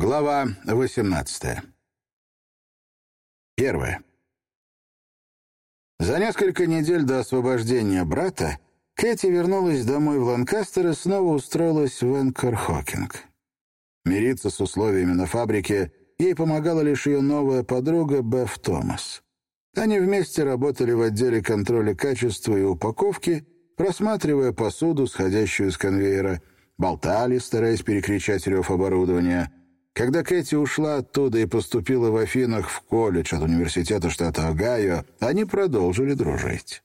Глава 18. Первое. За несколько недель до освобождения брата Кэти вернулась домой в Ланкастер и снова устроилась в Энкор-Хокинг. Мириться с условиями на фабрике ей помогала лишь ее новая подруга Беф Томас. Они вместе работали в отделе контроля качества и упаковки, просматривая посуду, сходящую с конвейера, болтали, стараясь перекричать рев оборудования. Когда Кэти ушла оттуда и поступила в Афинах в колледж от университета штата Огайо, они продолжили дружить.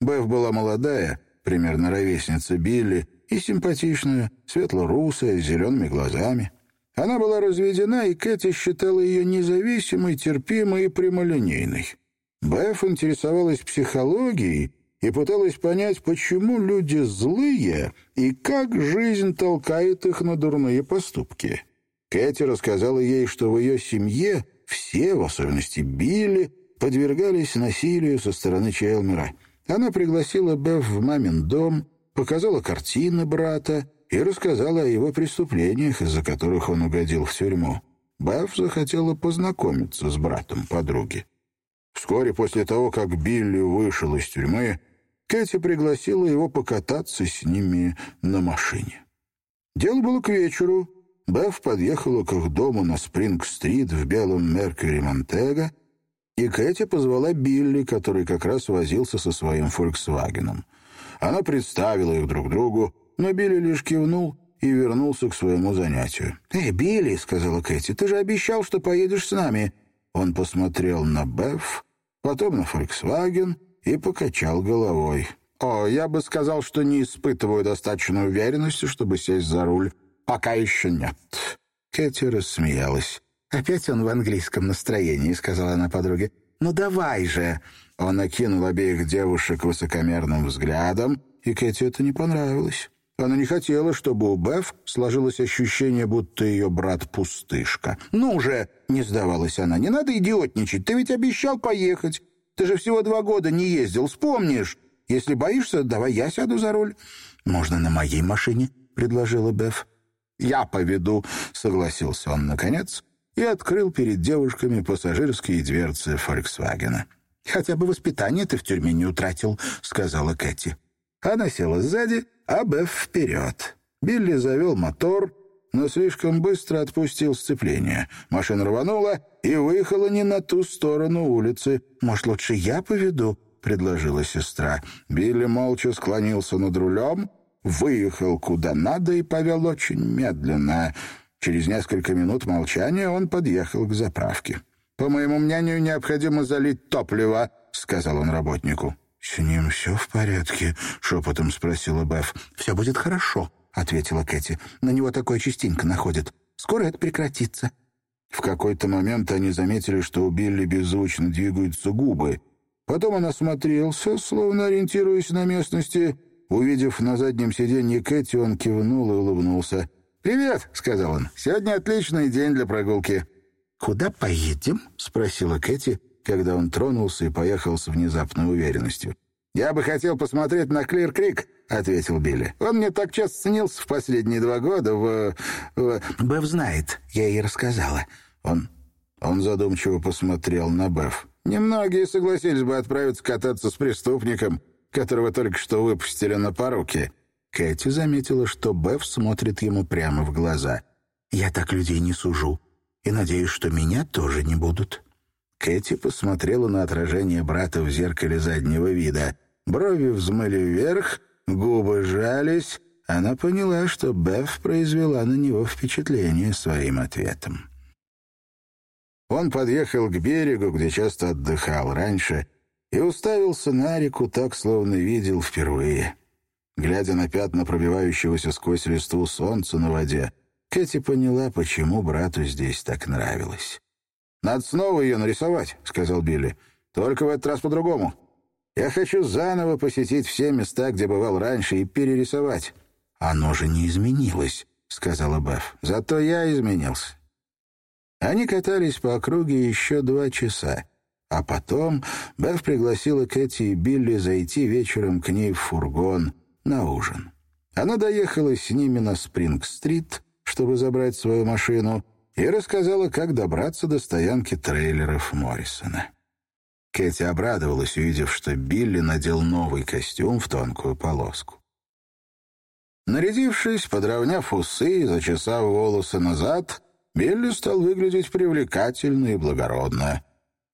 Беф была молодая, примерно ровесница Билли, и симпатичная, светло-русая, с зелеными глазами. Она была разведена, и Кэти считала ее независимой, терпимой и прямолинейной. Беф интересовалась психологией и пыталась понять, почему люди злые и как жизнь толкает их на дурные поступки. Кэти рассказала ей, что в ее семье все, в особенности Билли, подвергались насилию со стороны Чайлмера. Она пригласила Беф в мамин дом, показала картины брата и рассказала о его преступлениях, из-за которых он угодил в тюрьму. Беф захотела познакомиться с братом подруги. Вскоре после того, как Билли вышел из тюрьмы, Кэти пригласила его покататься с ними на машине. Дело было к вечеру. Беф подъехала к их дому на Спринг-стрит в белом Меркьюри Монтега, и Кэти позвала Билли, который как раз возился со своим «Фольксвагеном». Она представила их друг другу, но Билли лишь кивнул и вернулся к своему занятию. «Эй, Билли», — сказала Кэти, — «ты же обещал, что поедешь с нами». Он посмотрел на Беф, потом на «Фольксваген» и покачал головой. «О, я бы сказал, что не испытываю достаточной уверенности, чтобы сесть за руль. Пока еще нет». Кэти рассмеялась. «Опять он в английском настроении», — сказала она подруге. «Ну давай же!» Он окинул обеих девушек высокомерным взглядом, и Кэти это не понравилось. Она не хотела, чтобы у Беф сложилось ощущение, будто ее брат пустышка. «Ну же!» — не сдавалась она. «Не надо идиотничать. Ты ведь обещал поехать. Ты же всего два года не ездил, вспомнишь. Если боишься, давай я сяду за руль». «Можно на моей машине», — предложила Беф. «Я поведу», — согласился он наконец и открыл перед девушками пассажирские дверцы «Фольксвагена». «Хотя бы воспитание ты в тюрьме не утратил», — сказала Кэти. Она села сзади, а Беф вперед. Билли завел мотор, но слишком быстро отпустил сцепление. Машина рванула и выехала не на ту сторону улицы. «Может, лучше я поведу?» — предложила сестра. Билли молча склонился над рулем, выехал куда надо и повел очень медленно. Через несколько минут молчания он подъехал к заправке. «По моему мнению, необходимо залить топливо», — сказал он работнику. «С ним все в порядке?» — шепотом спросила Беф. «Все будет хорошо», — ответила Кэти. «На него такое частенько находит. Скоро это прекратится». В какой-то момент они заметили, что у Билли беззвучно двигаются губы. Потом он осмотрелся, словно ориентируясь на местности. Увидев на заднем сиденье Кэти, он кивнул и улыбнулся. «Привет», — сказал он. «Сегодня отличный день для прогулки». «Куда поедем?» — спросила Кэти, когда он тронулся и поехал с внезапной уверенностью. «Я бы хотел посмотреть на Клир-Крик», — ответил Билли. «Он мне так часто снился в последние два года в... в...» «Беф знает, я ей рассказала». Он... он задумчиво посмотрел на Беф. «Немногие согласились бы отправиться кататься с преступником, которого только что выпустили на поруки». Кэти заметила, что Беф смотрит ему прямо в глаза. «Я так людей не сужу, и надеюсь, что меня тоже не будут». Кэти посмотрела на отражение брата в зеркале заднего вида. Брови взмыли вверх, губы сжались. Она поняла, что Беф произвела на него впечатление своим ответом. Он подъехал к берегу, где часто отдыхал раньше, и уставился на реку так, словно видел впервые. Глядя на пятна пробивающегося сквозь листву солнца на воде, Кэти поняла, почему брату здесь так нравилось. «Надо снова ее нарисовать», — сказал Билли. «Только в этот раз по-другому. Я хочу заново посетить все места, где бывал раньше, и перерисовать». «Оно же не изменилось», — сказала Беф. «Зато я изменился». Они катались по округе еще два часа. А потом Беф пригласила Кэти и Билли зайти вечером к ней в фургон на ужин. Она доехала с ними на Спринг-стрит, чтобы забрать свою машину, и рассказала, как добраться до стоянки трейлеров Моррисона. Кэти обрадовалась, увидев, что Билли надел новый костюм в тонкую полоску. Нарядившись, подровняв усы и зачесав волосы назад, Билли стал выглядеть привлекательно и благородно.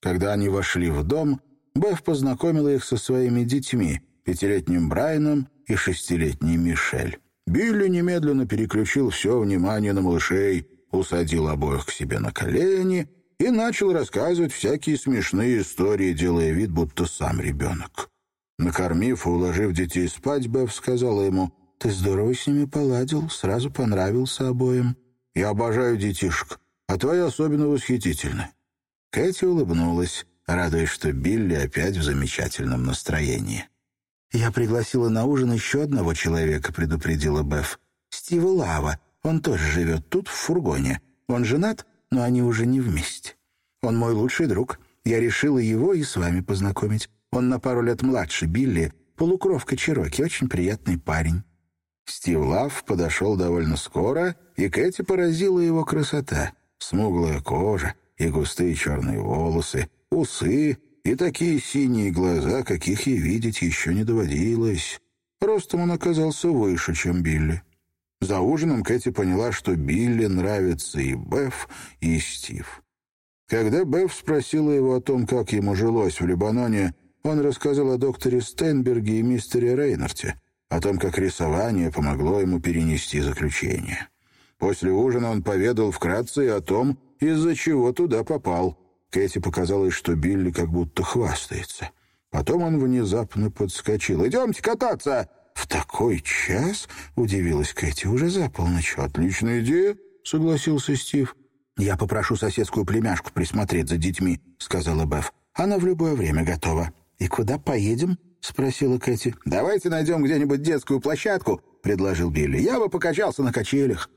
Когда они вошли в дом, Беф познакомила их со своими детьми, пятилетним Брайаном и шестилетней Мишель. Билли немедленно переключил все внимание на малышей, усадил обоих к себе на колени и начал рассказывать всякие смешные истории, делая вид, будто сам ребенок. Накормив и уложив детей спать, Беф сказала ему, «Ты здорово с ними поладил, сразу понравился обоим». Я обожаю детишек, а твои особенно восхитительны». Кэти улыбнулась, радуясь, что Билли опять в замечательном настроении. «Я пригласила на ужин еще одного человека», — предупредила Беф. «Стива Лава. Он тоже живет тут, в фургоне. Он женат, но они уже не вместе. Он мой лучший друг. Я решила его и с вами познакомить. Он на пару лет младше Билли, полукровка Чироки, очень приятный парень». Стив Лав подошел довольно скоро, и Кэти поразила его красота. Смуглая кожа и густые черные волосы, усы и такие синие глаза, каких ей видеть еще не доводилось. Ростом он оказался выше, чем Билли. За ужином Кэти поняла, что Билли нравится и Беф, и Стив. Когда Беф спросила его о том, как ему жилось в Лебаноне, он рассказал о докторе Стенберге и мистере Рейнарте — о том, как рисование помогло ему перенести заключение. После ужина он поведал вкратце о том, из-за чего туда попал. Кэти показалось, что Билли как будто хвастается. Потом он внезапно подскочил. «Идемте кататься!» «В такой час?» — удивилась Кэти. «Уже за полночь. Отличная идея!» — согласился Стив. «Я попрошу соседскую племяшку присмотреть за детьми», — сказала Беф. «Она в любое время готова». «И куда поедем?» — спросила Кэти. «Давайте найдем где-нибудь детскую площадку», — предложил Билли. «Я бы покачался на качелях».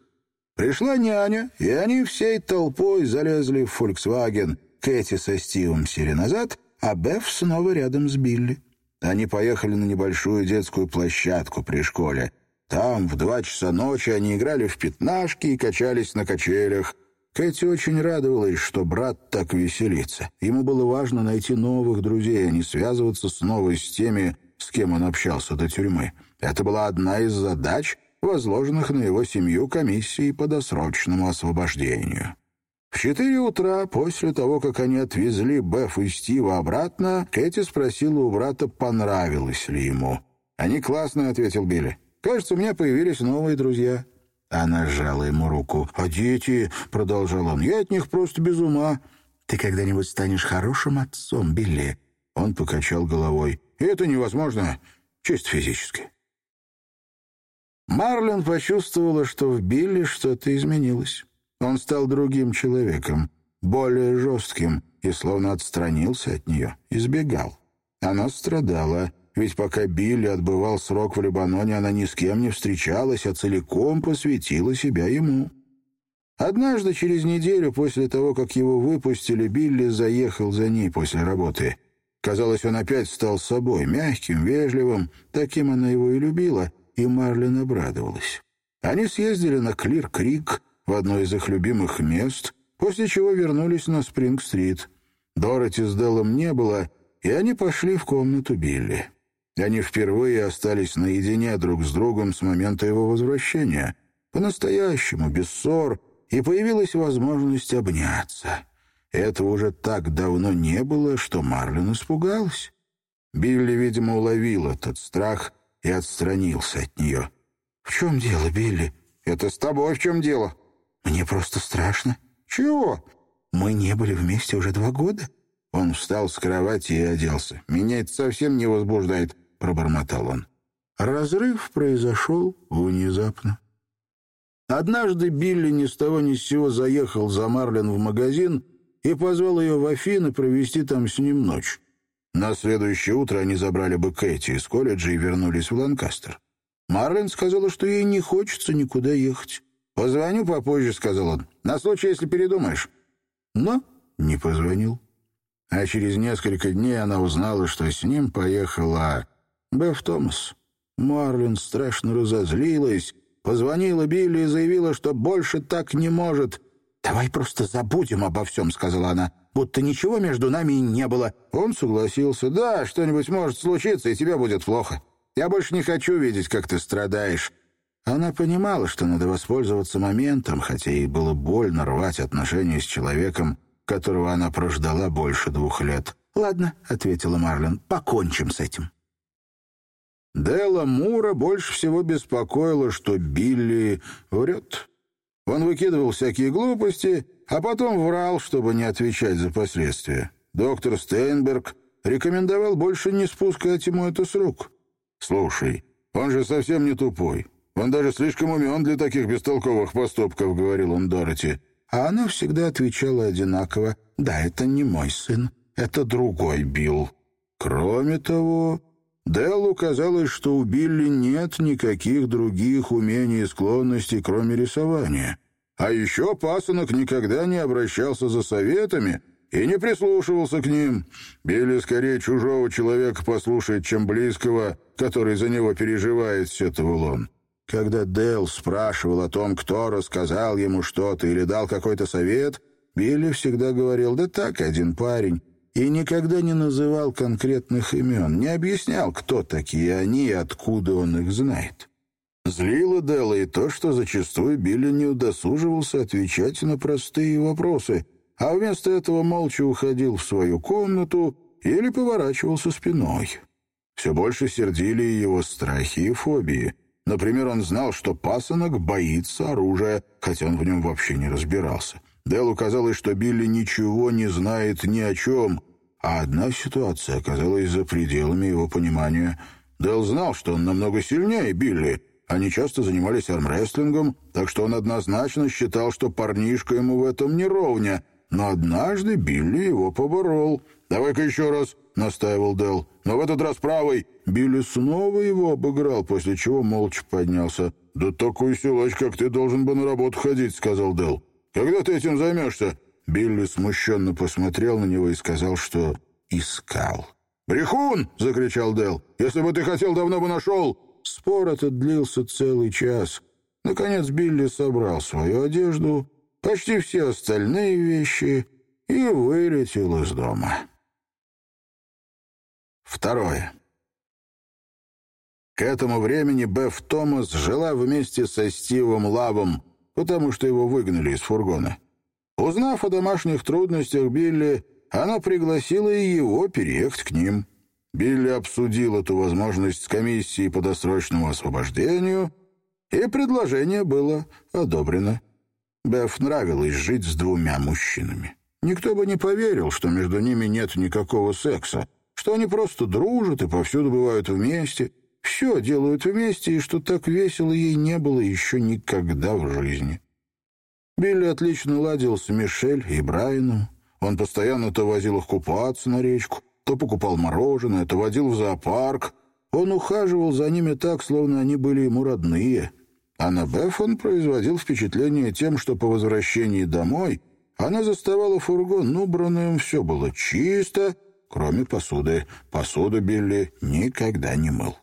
Пришла няня, и они всей толпой залезли в «Фольксваген». Кэти со Стивом сели назад, а Беф снова рядом с Билли. Они поехали на небольшую детскую площадку при школе. Там в два часа ночи они играли в пятнашки и качались на качелях. Кэти очень радовалась, что брат так веселится. Ему было важно найти новых друзей, а не связываться снова с теми, с кем он общался до тюрьмы. Это была одна из задач, возложенных на его семью комиссией по досрочному освобождению. В четыре утра, после того, как они отвезли Беф и Стива обратно, Кэти спросила у брата, понравилось ли ему. «Они классные», — ответил Билли. «Кажется, у меня появились новые друзья». Она сжала ему руку. «А дети?» — продолжал он. «Я от них просто без ума». «Ты когда-нибудь станешь хорошим отцом, Билли?» Он покачал головой. «Это невозможно, чисто физически». Марлен почувствовала, что в Билли что-то изменилось. Он стал другим человеком, более жестким, и словно отстранился от нее, избегал. Она страдала. Ведь пока Билли отбывал срок в Лебаноне, она ни с кем не встречалась, а целиком посвятила себя ему. Однажды, через неделю после того, как его выпустили, Билли заехал за ней после работы. Казалось, он опять стал собой, мягким, вежливым. Таким она его и любила, и Марлин обрадовалась. Они съездили на Клир-Крик, в одно из их любимых мест, после чего вернулись на Спринг-стрит. Дороти с Деллом не было, и они пошли в комнату Билли. Они впервые остались наедине друг с другом с момента его возвращения. По-настоящему, без ссор, и появилась возможность обняться. Этого уже так давно не было, что Марлин испугалась. Билли, видимо, уловил этот страх и отстранился от нее. «В чем дело, Билли?» «Это с тобой в чем дело?» «Мне просто страшно». «Чего?» «Мы не были вместе уже два года». Он встал с кровати и оделся. «Меня это совсем не возбуждает пробормотал он. Разрыв произошел внезапно. Однажды Билли ни с того ни с сего заехал за Марлен в магазин и позвал ее в Афины провести там с ним ночь. На следующее утро они забрали бы Кэти из колледжа и вернулись в Ланкастер. Марлен сказала, что ей не хочется никуда ехать. «Позвоню попозже», — сказал он, — «на случай, если передумаешь». Но не позвонил. А через несколько дней она узнала, что с ним поехала Беф Томас. Марлин страшно разозлилась, позвонила Билли и заявила, что больше так не может. «Давай просто забудем обо всем», — сказала она, «будто ничего между нами и не было». Он согласился. «Да, что-нибудь может случиться, и тебе будет плохо. Я больше не хочу видеть, как ты страдаешь». Она понимала, что надо воспользоваться моментом, хотя ей было больно рвать отношения с человеком, которого она прождала больше двух лет. «Ладно», — ответила Марлен, — «покончим с этим». Делла Мура больше всего беспокоило, что Билли врет. Он выкидывал всякие глупости, а потом врал, чтобы не отвечать за последствия. Доктор Стейнберг рекомендовал больше не спускать ему это с рук. «Слушай, он же совсем не тупой. Он даже слишком умен для таких бестолковых поступков», — говорил он Дороти. А она всегда отвечала одинаково. «Да, это не мой сын, это другой Билл». Кроме того, Деллу казалось, что у Билли нет никаких других умений и склонностей, кроме рисования. А еще пасынок никогда не обращался за советами и не прислушивался к ним. Билли скорее чужого человека послушает, чем близкого, который за него переживает, сетовал он. Когда Дэл спрашивал о том, кто рассказал ему что-то или дал какой-то совет, Билли всегда говорил «да так, один парень» и никогда не называл конкретных имен, не объяснял, кто такие они и откуда он их знает. Злило Делла и то, что зачастую Билли не удосуживался отвечать на простые вопросы, а вместо этого молча уходил в свою комнату или поворачивался спиной. Все больше сердили его страхи и фобии. Например, он знал, что пасынок боится оружия, хотя он в нем вообще не разбирался. Делу казалось, что Билли ничего не знает ни о чем, а одна ситуация оказалась за пределами его понимания. Дэл знал, что он намного сильнее Билли. Они часто занимались армрестлингом, так что он однозначно считал, что парнишка ему в этом не ровня. Но однажды Билли его поборол. «Давай-ка еще раз», — настаивал Дэл. «Но в этот раз правый». Билли снова его обыграл, после чего молча поднялся. «Да такой силач, как ты, должен бы на работу ходить», — сказал Дэл. Когда ты этим займешься?» Билли смущенно посмотрел на него и сказал, что искал. «Брехун!» — закричал Дел. «Если бы ты хотел, давно бы нашел!» Спор этот длился целый час. Наконец Билли собрал свою одежду, почти все остальные вещи и вылетел из дома. Второе. К этому времени Беф Томас жила вместе со Стивом Лавом, потому что его выгнали из фургона. Узнав о домашних трудностях Билли, она пригласила и его переехать к ним. Билли обсудил эту возможность с комиссией по досрочному освобождению, и предложение было одобрено. Беф нравилось жить с двумя мужчинами. Никто бы не поверил, что между ними нет никакого секса, что они просто дружат и повсюду бывают вместе — все делают вместе, и что так весело ей не было еще никогда в жизни. Билли отлично ладил с Мишель и Брайаном. Он постоянно то возил их купаться на речку, то покупал мороженое, то водил в зоопарк. Он ухаживал за ними так, словно они были ему родные. А на Беф он производил впечатление тем, что по возвращении домой она заставала фургон убранным, все было чисто, кроме посуды. Посуду Билли никогда не мыл.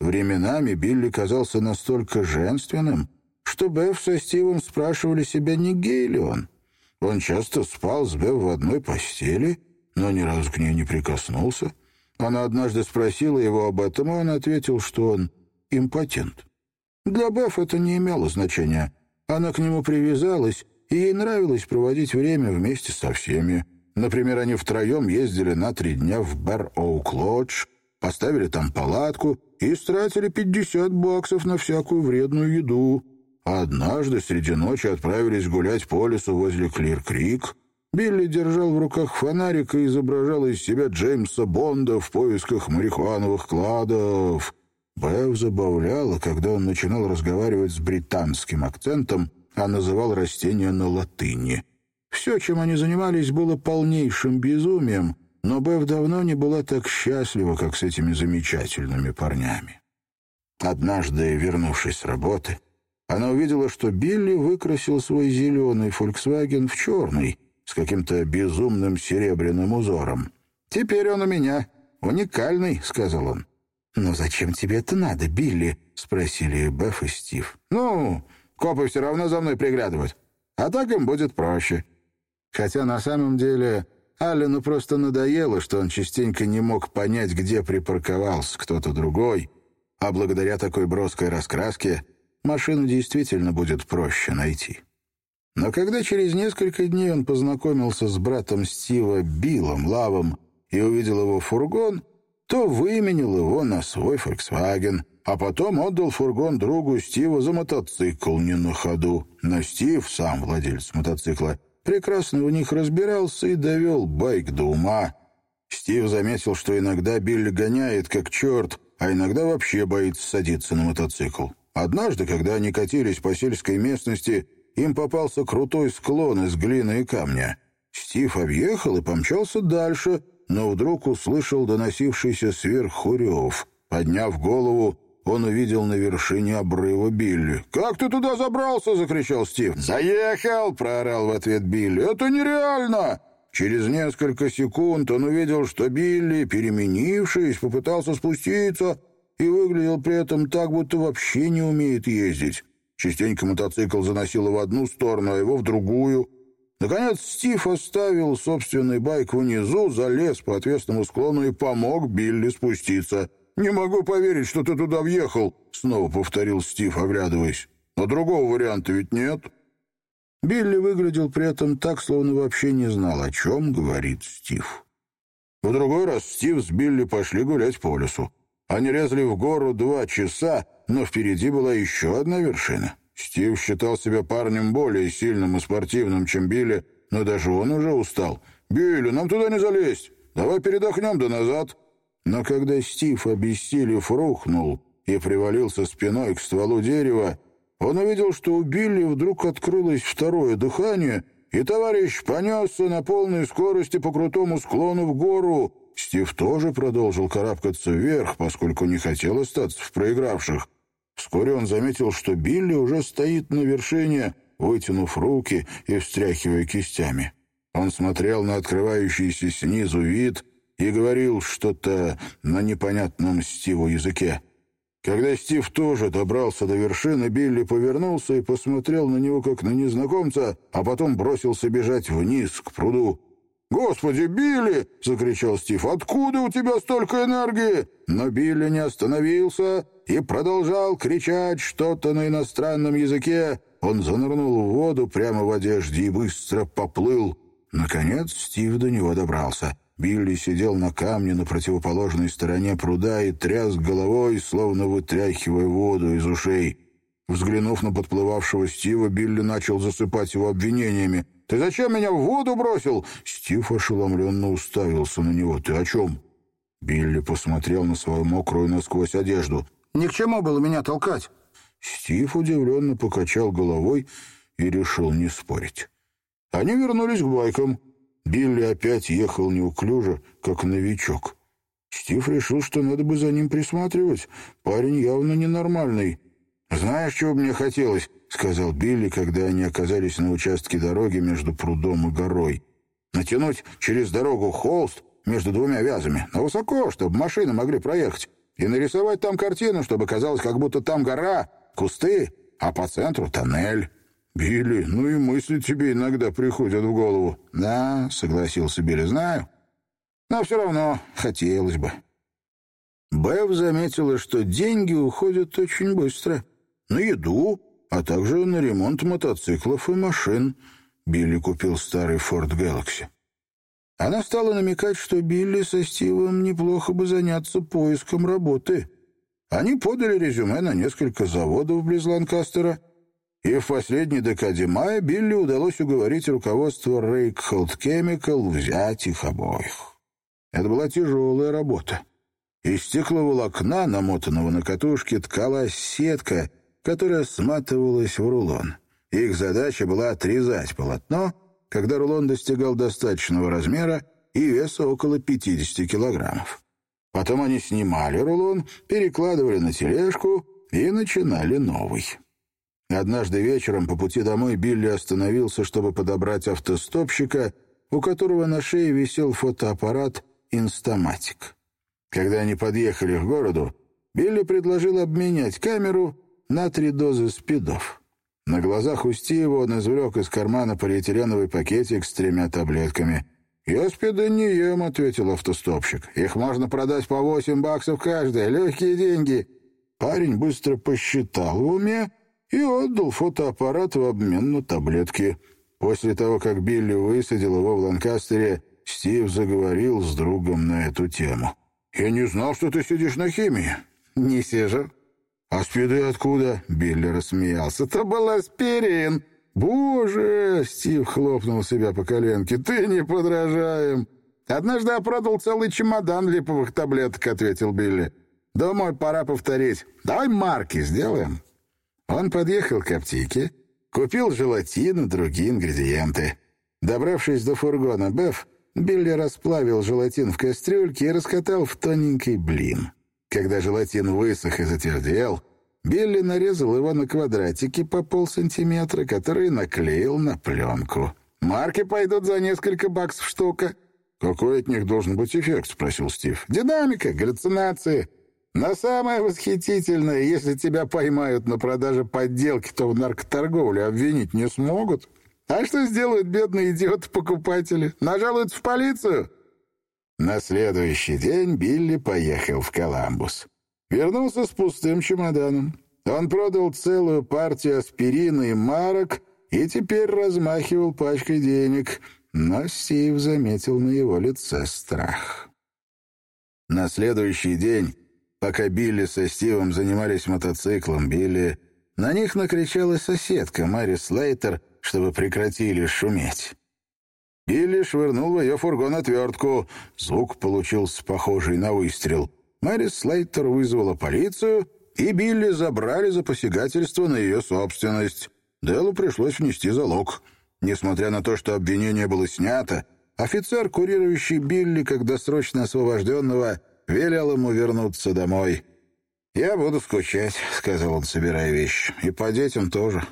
Временами Билли казался настолько женственным, что Беф со Стивом спрашивали себя, не гей ли он. Он часто спал с Беф в одной постели, но ни разу к ней не прикоснулся. Она однажды спросила его об этом, и он ответил, что он импотент. Для Беф это не имело значения. Она к нему привязалась, и ей нравилось проводить время вместе со всеми. Например, они втроем ездили на три дня в Бар-Оук-Лодж, поставили там палатку и стратили 50 баксов на всякую вредную еду. Однажды среди ночи отправились гулять по лесу возле Клир-Крик. Билли держал в руках фонарик и изображал из себя Джеймса Бонда в поисках марихуановых кладов. Бэв забавляла, когда он начинал разговаривать с британским акцентом, а называл растения на латыни. Все, чем они занимались, было полнейшим безумием, но Бев давно не была так счастлива, как с этими замечательными парнями. Однажды, вернувшись с работы, она увидела, что Билли выкрасил свой зеленый «Фольксваген» в черный, с каким-то безумным серебряным узором. «Теперь он у меня. Уникальный», — сказал он. «Но зачем тебе это надо, Билли?» — спросили Беф и Стив. «Ну, копы все равно за мной приглядывают. А так им будет проще. Хотя на самом деле Аллену просто надоело, что он частенько не мог понять, где припарковался кто-то другой, а благодаря такой броской раскраске машину действительно будет проще найти. Но когда через несколько дней он познакомился с братом Стива Биллом Лавом и увидел его фургон, то выменил его на свой «Фольксваген», а потом отдал фургон другу Стива за мотоцикл не на ходу. Но Стив, сам владелец мотоцикла, прекрасно в них разбирался и довел байк до ума. Стив заметил, что иногда Билли гоняет как черт, а иногда вообще боится садиться на мотоцикл. Однажды, когда они катились по сельской местности, им попался крутой склон из глины и камня. Стив объехал и помчался дальше, но вдруг услышал доносившийся сверху рев. Подняв голову, он увидел на вершине обрыва Билли. «Как ты туда забрался?» — закричал Стив. «Заехал!» — проорал в ответ Билли. «Это нереально!» Через несколько секунд он увидел, что Билли, переменившись, попытался спуститься и выглядел при этом так, будто вообще не умеет ездить. Частенько мотоцикл заносил в одну сторону, а его в другую. Наконец Стив оставил собственный байк внизу, залез по отвесному склону и помог Билли спуститься. «Не могу поверить, что ты туда въехал», — снова повторил Стив, оглядываясь. «Но другого варианта ведь нет». Билли выглядел при этом так, словно вообще не знал, о чем говорит Стив. В другой раз Стив с Билли пошли гулять по лесу. Они резали в гору два часа, но впереди была еще одна вершина. Стив считал себя парнем более сильным и спортивным, чем Билли, но даже он уже устал. «Билли, нам туда не залезть. Давай передохнем да назад». Но когда Стив, обессилев, рухнул и привалился спиной к стволу дерева, он увидел, что у Билли вдруг открылось второе дыхание, и товарищ понесся на полной скорости по крутому склону в гору. Стив тоже продолжил карабкаться вверх, поскольку не хотел остаться в проигравших. Вскоре он заметил, что Билли уже стоит на вершине, вытянув руки и встряхивая кистями. Он смотрел на открывающийся снизу вид и говорил что-то на непонятном Стиву языке. Когда Стив тоже добрался до вершины, Билли повернулся и посмотрел на него, как на незнакомца, а потом бросился бежать вниз, к пруду. «Господи, Билли!» — закричал Стив. «Откуда у тебя столько энергии?» Но Билли не остановился и продолжал кричать что-то на иностранном языке. Он занырнул в воду прямо в одежде и быстро поплыл. Наконец Стив до него добрался. Билли сидел на камне на противоположной стороне пруда и тряс головой, словно вытряхивая воду из ушей. Взглянув на подплывавшего Стива, Билли начал засыпать его обвинениями. «Ты зачем меня в воду бросил?» Стив ошеломленно уставился на него. «Ты о чем?» Билли посмотрел на свою мокрую насквозь одежду. «Ни к чему было меня толкать». Стив удивленно покачал головой и решил не спорить. Они вернулись к байкам. Билли опять ехал неуклюже, как новичок. Стив решил, что надо бы за ним присматривать. Парень явно ненормальный. «Знаешь, чего мне хотелось?» — сказал Билли, когда они оказались на участке дороги между прудом и горой. «Натянуть через дорогу холст между двумя вязами, но высоко, чтобы машины могли проехать, и нарисовать там картину, чтобы казалось, как будто там гора, кусты, а по центру тоннель». «Билли, ну и мысли тебе иногда приходят в голову». «Да», — согласился Билли, — «знаю. Но все равно хотелось бы». Бэв заметила, что деньги уходят очень быстро. На еду, а также на ремонт мотоциклов и машин. Билли купил старый Форд Galaxy. Она стала намекать, что Билли со Стивом неплохо бы заняться поиском работы. Они подали резюме на несколько заводов близ Ланкастера — и в последней декаде мая Билли удалось уговорить руководство Рейкхолд Chemical взять их обоих. Это была тяжелая работа. Из стекловолокна, намотанного на катушке, ткалась сетка, которая сматывалась в рулон. Их задача была отрезать полотно, когда рулон достигал достаточного размера и веса около 50 килограммов. Потом они снимали рулон, перекладывали на тележку и начинали новый. Однажды вечером по пути домой Билли остановился, чтобы подобрать автостопщика, у которого на шее висел фотоаппарат «Инстаматик». Когда они подъехали к городу, Билли предложил обменять камеру на три дозы спидов. На глазах у Стива он извлек из кармана полиэтиленовый пакетик с тремя таблетками. «Я спиды не ем», — ответил автостопщик. «Их можно продать по восемь баксов каждая. Легкие деньги». Парень быстро посчитал в уме и отдал фотоаппарат в обмен на таблетки. После того, как Билли высадил его в Ланкастере, Стив заговорил с другом на эту тему. «Я не знал, что ты сидишь на химии». «Не сижу». «А спиды откуда?» — Билли рассмеялся. «Это был аспирин». «Боже!» — Стив хлопнул себя по коленке. «Ты не подражаем!» «Однажды я продал целый чемодан липовых таблеток», — ответил Билли. Думаю, пора повторить. Давай марки сделаем». Он подъехал к аптеке, купил желатин и другие ингредиенты. Добравшись до фургона Беф, Билли расплавил желатин в кастрюльке и раскатал в тоненький блин. Когда желатин высох и затвердел, Билли нарезал его на квадратики по полсантиметра, которые наклеил на пленку. «Марки пойдут за несколько баксов штука». «Какой от них должен быть эффект?» — спросил Стив. «Динамика, галлюцинации». Но самое восхитительное, если тебя поймают на продаже подделки, то в наркоторговле обвинить не смогут. А что сделают бедные идиоты-покупатели? Нажалуют в полицию?» На следующий день Билли поехал в Коламбус. Вернулся с пустым чемоданом. Он продал целую партию аспирина и марок и теперь размахивал пачкой денег, но Стив заметил на его лице страх. На следующий день Пока Билли со Стивом занимались мотоциклом, Билли... На них накричала соседка Мари Слейтер, чтобы прекратили шуметь. Билли швырнул в ее фургон отвертку. Звук получился похожий на выстрел. Мэри Слейтер вызвала полицию, и Билли забрали за посягательство на ее собственность. Делу пришлось внести залог. Несмотря на то, что обвинение было снято, офицер, курирующий Билли как досрочно освобожденного, велел ему вернуться домой. «Я буду скучать», — сказал он, собирая вещи. «И по детям тоже».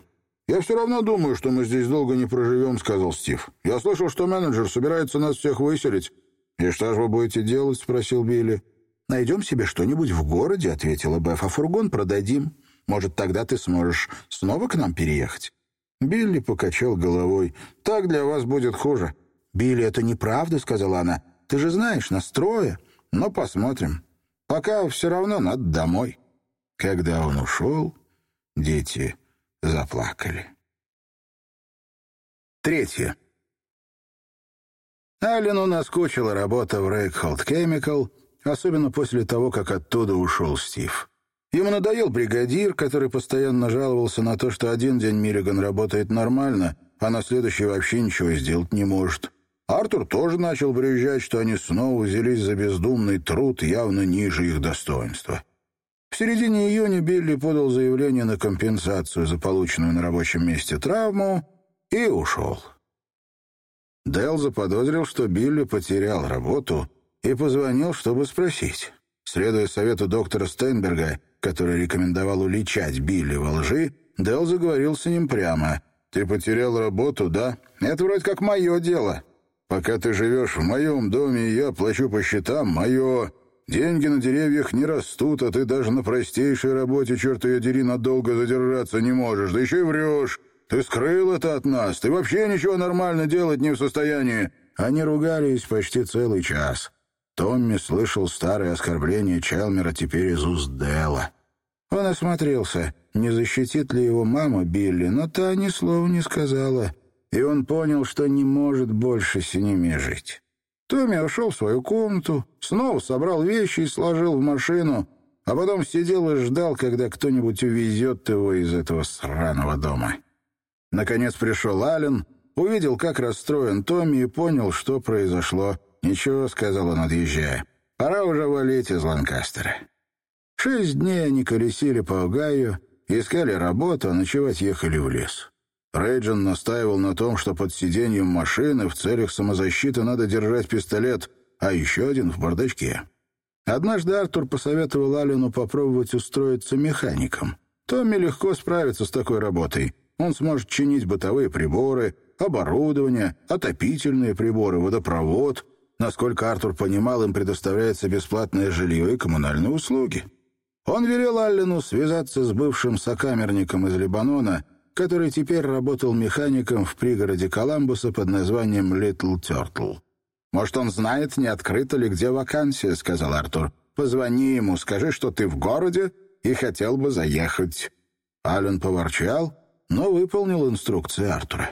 «Я все равно думаю, что мы здесь долго не проживем», — сказал Стив. «Я слышал, что менеджер собирается нас всех выселить». «И что же вы будете делать?» — спросил Билли. «Найдем себе что-нибудь в городе», — ответила Беф, — «а фургон продадим. Может, тогда ты сможешь снова к нам переехать?» Билли покачал головой. «Так для вас будет хуже». «Билли, это неправда», — сказала она. «Ты же знаешь, настроя. Но посмотрим. Пока все равно надо домой. Когда он ушел, дети заплакали. Третье. Аллену наскучила работа в Рейкхолд Chemical, особенно после того, как оттуда ушел Стив. Ему надоел бригадир, который постоянно жаловался на то, что один день Миллиган работает нормально, а на следующий вообще ничего сделать не может. Артур тоже начал брюзжать, что они снова взялись за бездумный труд, явно ниже их достоинства. В середине июня Билли подал заявление на компенсацию за полученную на рабочем месте травму и ушел. Дэл заподозрил, что Билли потерял работу, и позвонил, чтобы спросить. Следуя совету доктора Стейнберга, который рекомендовал уличать Билли во лжи, Дэл заговорил с ним прямо. «Ты потерял работу, да? Это вроде как мое дело. Пока ты живешь в моем доме, я плачу по счетам, мое. Деньги на деревьях не растут, а ты даже на простейшей работе, черт ее дери, надолго задержаться не можешь. Да еще и врешь. Ты скрыл это от нас. Ты вообще ничего нормально делать не в состоянии». Они ругались почти целый час. Томми слышал старые оскорбления Чалмера теперь из уст Дела. Он осмотрелся, не защитит ли его мама Билли, но та ни слова не сказала и он понял, что не может больше с ними жить. Томми ушел в свою комнату, снова собрал вещи и сложил в машину, а потом сидел и ждал, когда кто-нибудь увезет его из этого сраного дома. Наконец пришел Аллен, увидел, как расстроен Томми и понял, что произошло. «Ничего», — сказал он, отъезжая, — «пора уже валить из Ланкастера». Шесть дней они колесили по Огайо, искали работу, а ночевать ехали в лес. Рейджин настаивал на том, что под сиденьем машины в целях самозащиты надо держать пистолет, а еще один в бардачке. Однажды Артур посоветовал Аллену попробовать устроиться механиком. Томми легко справится с такой работой. Он сможет чинить бытовые приборы, оборудование, отопительные приборы, водопровод. Насколько Артур понимал, им предоставляется бесплатное жилье и коммунальные услуги. Он велел Аллену связаться с бывшим сокамерником из Лебанона — который теперь работал механиком в пригороде Коламбуса под названием «Литл Тёртл». «Может, он знает, не открыта ли где вакансия», — сказал Артур. «Позвони ему, скажи, что ты в городе и хотел бы заехать». Ален поворчал, но выполнил инструкции Артура.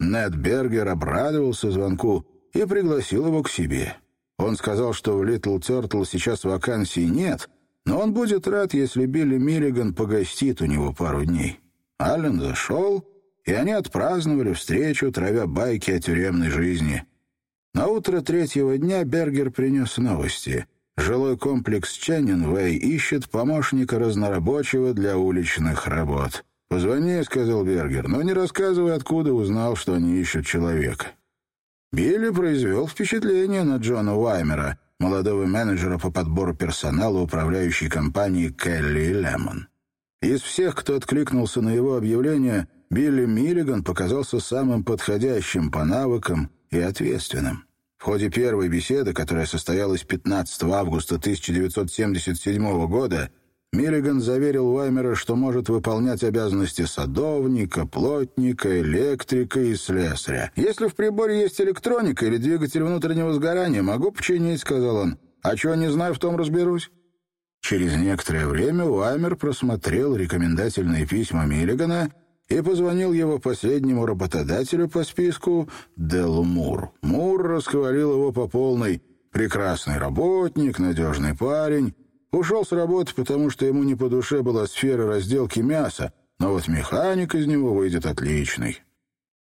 Нед Бергер обрадовался звонку и пригласил его к себе. Он сказал, что в Литл Тёртл сейчас вакансий нет, но он будет рад, если Билли Миллиган погостит у него пару дней. Аллен зашел, и они отпраздновали встречу, травя байки о тюремной жизни. На утро третьего дня Бергер принес новости. Жилой комплекс Ченнинвей ищет помощника разнорабочего для уличных работ. «Позвони», — сказал Бергер, — «но не рассказывай, откуда узнал, что они ищут человека». Билли произвел впечатление на Джона Уаймера, молодого менеджера по подбору персонала управляющей компании Келли Лемон. Из всех, кто откликнулся на его объявление, Билли Миллиган показался самым подходящим по навыкам и ответственным. В ходе первой беседы, которая состоялась 15 августа 1977 года, Миллиган заверил Уаймера, что может выполнять обязанности садовника, плотника, электрика и слесаря. «Если в приборе есть электроника или двигатель внутреннего сгорания, могу починить», — сказал он. «А чего не знаю, в том разберусь». Через некоторое время Уаймер просмотрел рекомендательные письма Миллигана и позвонил его последнему работодателю по списку Делу Мур. Мур расхвалил его по полной. Прекрасный работник, надежный парень. Ушел с работы, потому что ему не по душе была сфера разделки мяса, но вот механик из него выйдет отличный.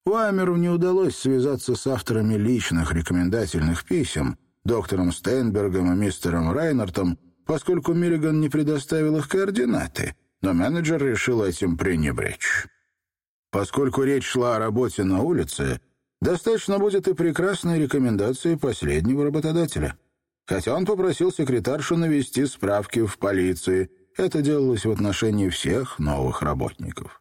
Уаймеру не удалось связаться с авторами личных рекомендательных писем, доктором Стейнбергом и мистером Райнартом, поскольку Миллиган не предоставил их координаты, но менеджер решил этим пренебречь. Поскольку речь шла о работе на улице, достаточно будет и прекрасной рекомендации последнего работодателя — хотя он попросил секретаршу навести справки в полиции. Это делалось в отношении всех новых работников.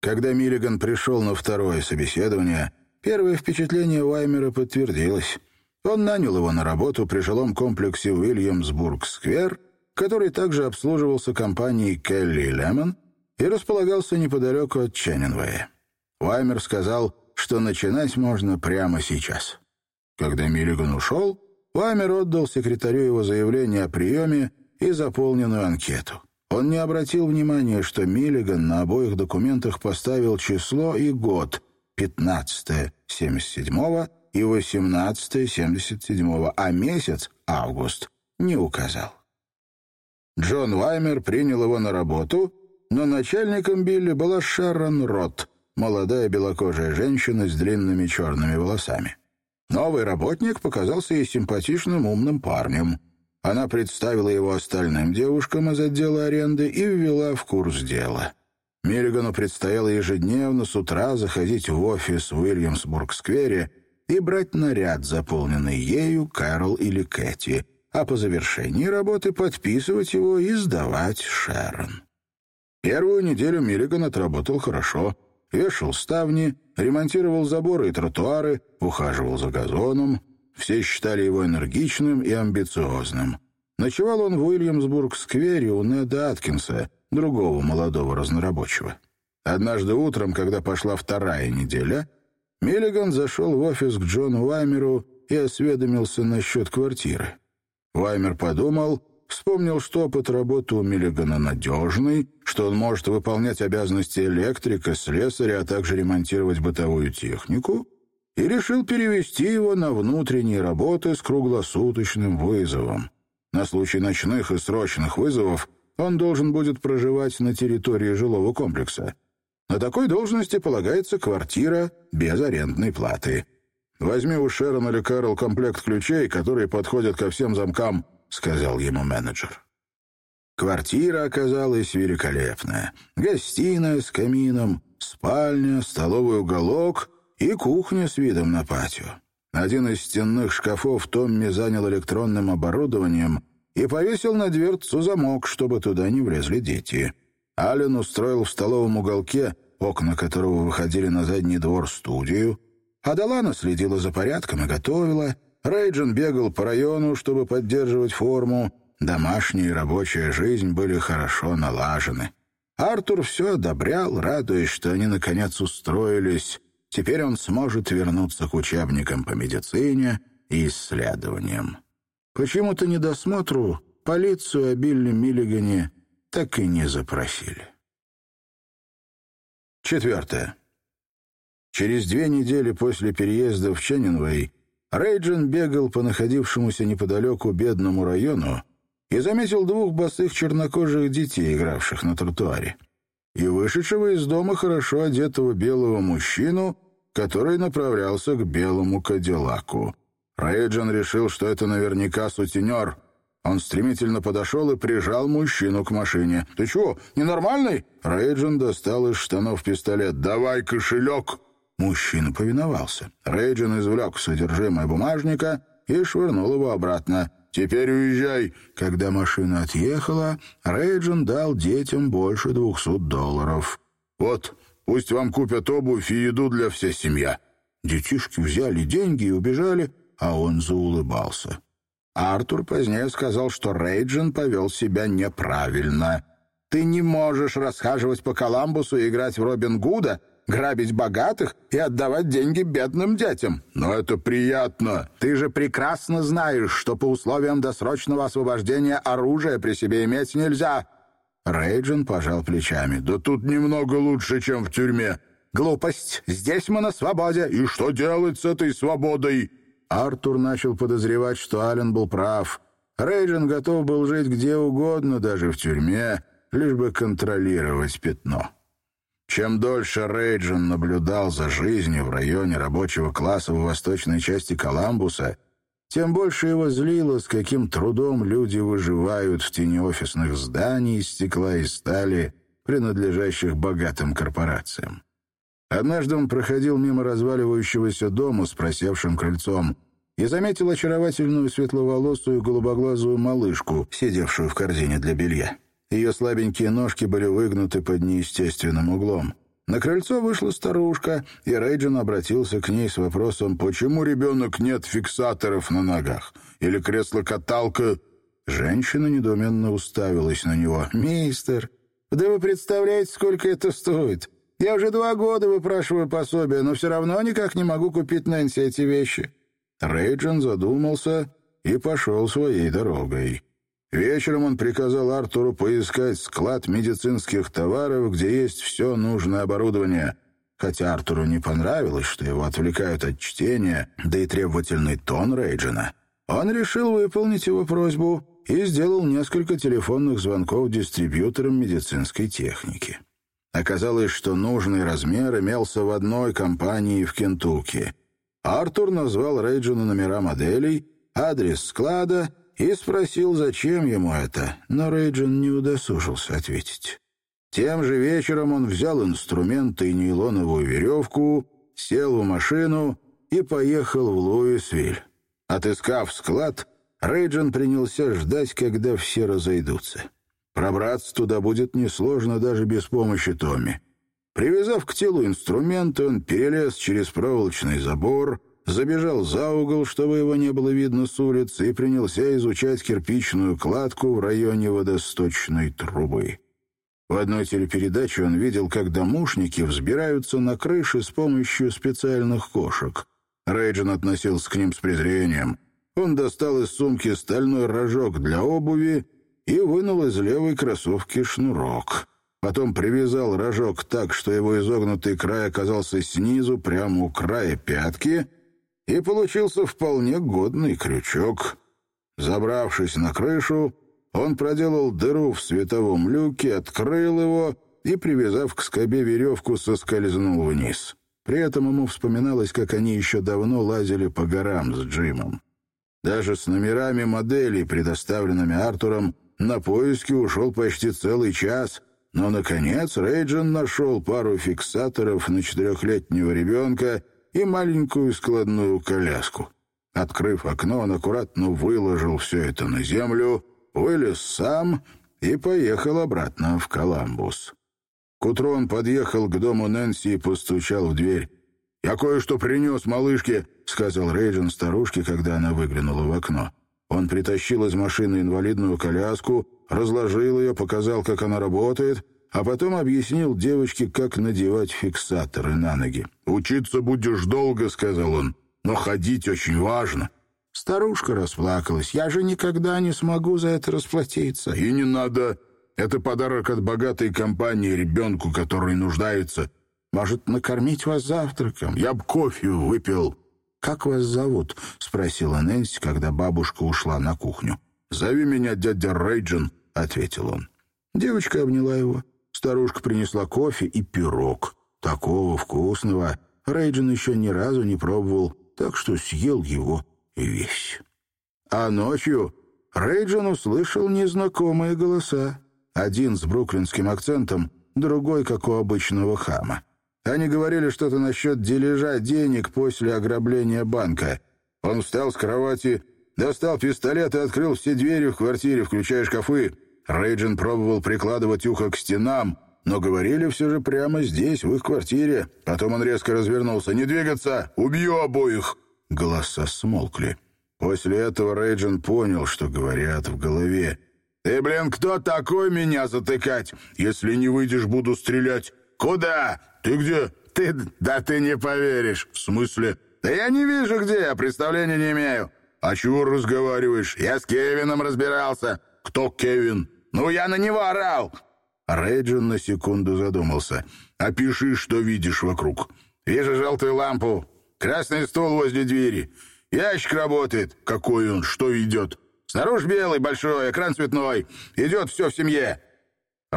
Когда Миллиган пришел на второе собеседование, первое впечатление Уаймера подтвердилось. Он нанял его на работу при жилом комплексе Уильямсбург-сквер, который также обслуживался компанией Келли Лемон и располагался неподалеку от Ченнинвея. Уаймер сказал, что начинать можно прямо сейчас. Когда Миллиган ушел, Ламер отдал секретарю его заявление о приеме и заполненную анкету. Он не обратил внимания, что Миллиган на обоих документах поставил число и год 15-77 и 18-77, а месяц, август, не указал. Джон Ваймер принял его на работу, но начальником Билли была Шерон Рот, молодая белокожая женщина с длинными черными волосами. Новый работник показался ей симпатичным умным парнем. Она представила его остальным девушкам из отдела аренды и ввела в курс дела. Миллигану предстояло ежедневно с утра заходить в офис в Уильямсбург-сквере и брать наряд, заполненный ею, Кэрол или Кэти, а по завершении работы подписывать его и сдавать Шерон. Первую неделю Миллиган отработал хорошо — вешал ставни, ремонтировал заборы и тротуары, ухаживал за газоном. Все считали его энергичным и амбициозным. Ночевал он в Уильямсбург-сквере у Неда Аткинса, другого молодого разнорабочего. Однажды утром, когда пошла вторая неделя, Миллиган зашел в офис к Джону Уаймеру и осведомился насчет квартиры. Уаймер подумал Вспомнил, что опыт работы у Миллигана надежный, что он может выполнять обязанности электрика, слесаря, а также ремонтировать бытовую технику, и решил перевести его на внутренние работы с круглосуточным вызовом. На случай ночных и срочных вызовов он должен будет проживать на территории жилого комплекса. На такой должности полагается квартира без арендной платы. Возьми у Шерон или Кэрол комплект ключей, которые подходят ко всем замкам сказал ему менеджер. Квартира оказалась великолепная. Гостиная с камином, спальня, столовый уголок и кухня с видом на патио. Один из стенных шкафов Томми занял электронным оборудованием и повесил на дверцу замок, чтобы туда не влезли дети. Аллен устроил в столовом уголке, окна которого выходили на задний двор, студию. Адалана следила за порядком и готовила, Рейджин бегал по району, чтобы поддерживать форму. Домашняя и рабочая жизнь были хорошо налажены. Артур все одобрял, радуясь, что они наконец устроились. Теперь он сможет вернуться к учебникам по медицине и исследованиям. Почему-то недосмотру полицию о Билли Миллигане так и не запросили. Четвертое. Через две недели после переезда в Ченнинвей Рейджин бегал по находившемуся неподалеку бедному району и заметил двух босых чернокожих детей, игравших на тротуаре, и вышедшего из дома хорошо одетого белого мужчину, который направлялся к белому кадиллаку. Рейджин решил, что это наверняка сутенер. Он стремительно подошел и прижал мужчину к машине. «Ты чего, ненормальный?» Рейджин достал из штанов пистолет. «Давай кошелек!» Мужчина повиновался. Рейджин извлек содержимое бумажника и швырнул его обратно. «Теперь уезжай!» Когда машина отъехала, Рейджин дал детям больше двухсот долларов. «Вот, пусть вам купят обувь и еду для всей семьи». Детишки взяли деньги и убежали, а он заулыбался. Артур позднее сказал, что Рейджин повел себя неправильно. «Ты не можешь расхаживать по Коламбусу и играть в Робин Гуда грабить богатых и отдавать деньги бедным детям. Но это приятно. Ты же прекрасно знаешь, что по условиям досрочного освобождения оружия при себе иметь нельзя». Рейджин пожал плечами. «Да тут немного лучше, чем в тюрьме». «Глупость. Здесь мы на свободе. И что делать с этой свободой?» Артур начал подозревать, что Аллен был прав. Рейджин готов был жить где угодно, даже в тюрьме, лишь бы контролировать пятно. Чем дольше Рейджин наблюдал за жизнью в районе рабочего класса в восточной части Коламбуса, тем больше его злило, с каким трудом люди выживают в тени офисных зданий из стекла и стали, принадлежащих богатым корпорациям. Однажды он проходил мимо разваливающегося дома с просевшим крыльцом и заметил очаровательную светловолосую голубоглазую малышку, сидевшую в корзине для белья. Ее слабенькие ножки были выгнуты под неестественным углом. На крыльцо вышла старушка, и Рейджин обратился к ней с вопросом, почему ребенок нет фиксаторов на ногах? Или кресло-каталка? Женщина недоуменно уставилась на него. «Мистер, да вы представляете, сколько это стоит? Я уже два года выпрашиваю пособие, но все равно никак не могу купить Нэнси эти вещи». Рейджин задумался и пошел своей дорогой. Вечером он приказал Артуру поискать склад медицинских товаров, где есть все нужное оборудование. Хотя Артуру не понравилось, что его отвлекают от чтения, да и требовательный тон Рейджина. Он решил выполнить его просьбу и сделал несколько телефонных звонков дистрибьюторам медицинской техники. Оказалось, что нужный размер имелся в одной компании в Кентукки. Артур назвал Рейджину номера моделей, адрес склада — и спросил, зачем ему это, но Рейджин не удосужился ответить. Тем же вечером он взял инструменты и нейлоновую веревку, сел в машину и поехал в Луисвиль. Отыскав склад, Рейджин принялся ждать, когда все разойдутся. Пробраться туда будет несложно даже без помощи Томми. Привязав к телу инструменты, он перелез через проволочный забор — забежал за угол, чтобы его не было видно с улицы, и принялся изучать кирпичную кладку в районе водосточной трубы. В одной телепередаче он видел, как домушники взбираются на крыши с помощью специальных кошек. Рейджин относился к ним с презрением. Он достал из сумки стальной рожок для обуви и вынул из левой кроссовки шнурок. Потом привязал рожок так, что его изогнутый край оказался снизу, прямо у края пятки — и получился вполне годный крючок. Забравшись на крышу, он проделал дыру в световом люке, открыл его и, привязав к скобе веревку, соскользнул вниз. При этом ему вспоминалось, как они еще давно лазили по горам с Джимом. Даже с номерами моделей, предоставленными Артуром, на поиски ушел почти целый час, но, наконец, Рейджин нашел пару фиксаторов на четырехлетнего ребенка — и маленькую складную коляску. Открыв окно, он аккуратно выложил все это на землю, вылез сам и поехал обратно в Коламбус. К утру он подъехал к дому Нэнси и постучал в дверь. «Я кое-что принес малышке», — сказал Рейджин старушке, когда она выглянула в окно. Он притащил из машины инвалидную коляску, разложил ее, показал, как она работает, а потом объяснил девочке, как надевать фиксаторы на ноги. «Учиться будешь долго», — сказал он, — «но ходить очень важно». Старушка расплакалась. «Я же никогда не смогу за это расплатиться». «И не надо. Это подарок от богатой компании ребенку, который нуждается. Может, накормить вас завтраком? Я б кофе выпил». «Как вас зовут?» — спросила Нэнси, когда бабушка ушла на кухню. «Зови меня дядя Рейджин», — ответил он. Девочка обняла его. Старушка принесла кофе и пирог. Такого вкусного Рейджин еще ни разу не пробовал, так что съел его весь. А ночью Рейджин услышал незнакомые голоса. Один с бруклинским акцентом, другой, как у обычного хама. Они говорили что-то насчет дележа денег после ограбления банка. Он встал с кровати, достал пистолет и открыл все двери в квартире, включая шкафы. Рейджин пробовал прикладывать ухо к стенам, но говорили все же прямо здесь, в их квартире. Потом он резко развернулся. «Не двигаться! Убью обоих!» Голоса смолкли. После этого Рейджин понял, что говорят в голове. «Ты, блин, кто такой меня затыкать? Если не выйдешь, буду стрелять. Куда? «Ты где?» «Ты... Да ты не поверишь». «В смысле?» «Да я не вижу, где, я представления не имею». «А чего разговариваешь?» «Я с Кевином разбирался». «Кто Кевин?» «Ну, я на него орал». Рейджин на секунду задумался. «Опиши, что видишь вокруг». «Вижу желтую лампу, красный стул возле двери. Ящик работает». «Какой он? Что идет?» «Снаружи белый, большой, экран цветной. Идет все в семье».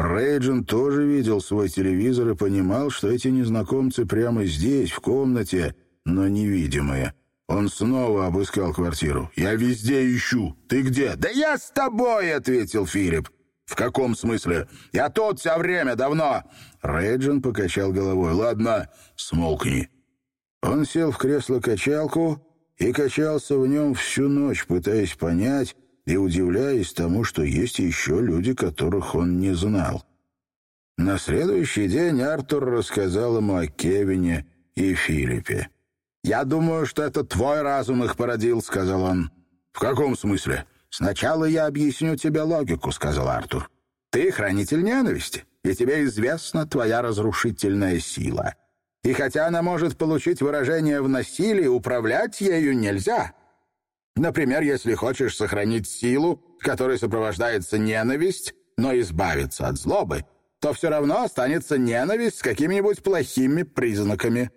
Рейджин тоже видел свой телевизор и понимал, что эти незнакомцы прямо здесь, в комнате, но невидимые. Он снова обыскал квартиру. «Я везде ищу. Ты где?» «Да я с тобой!» — ответил Филипп. «В каком смысле?» «Я тут все время, давно!» Рейджин покачал головой. «Ладно, смолкни». Он сел в кресло-качалку и качался в нем всю ночь, пытаясь понять, и удивляясь тому, что есть еще люди, которых он не знал. На следующий день Артур рассказал ему о Кевине и Филиппе. «Я думаю, что это твой разум их породил», — сказал он. «В каком смысле?» «Сначала я объясню тебе логику», — сказал Артур. «Ты хранитель ненависти, и тебе известна твоя разрушительная сила. И хотя она может получить выражение в насилии, управлять ею нельзя. Например, если хочешь сохранить силу, которой сопровождается ненависть, но избавиться от злобы, то все равно останется ненависть с какими-нибудь плохими признаками.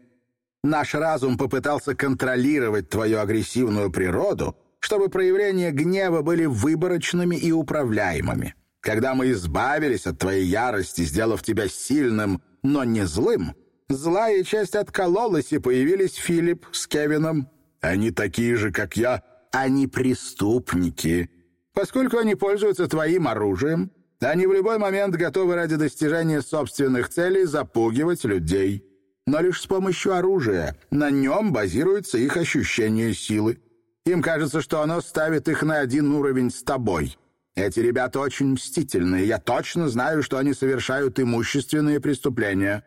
Наш разум попытался контролировать твою агрессивную природу, чтобы проявления гнева были выборочными и управляемыми. Когда мы избавились от твоей ярости, сделав тебя сильным, но не злым, злая часть откололась, и появились Филипп с Кевином. Они такие же, как я, они преступники. Поскольку они пользуются твоим оружием, они в любой момент готовы ради достижения собственных целей запугивать людей. Но лишь с помощью оружия. На нем базируется их ощущение силы. Им кажется, что оно ставит их на один уровень с тобой. Эти ребята очень мстительные. Я точно знаю, что они совершают имущественные преступления.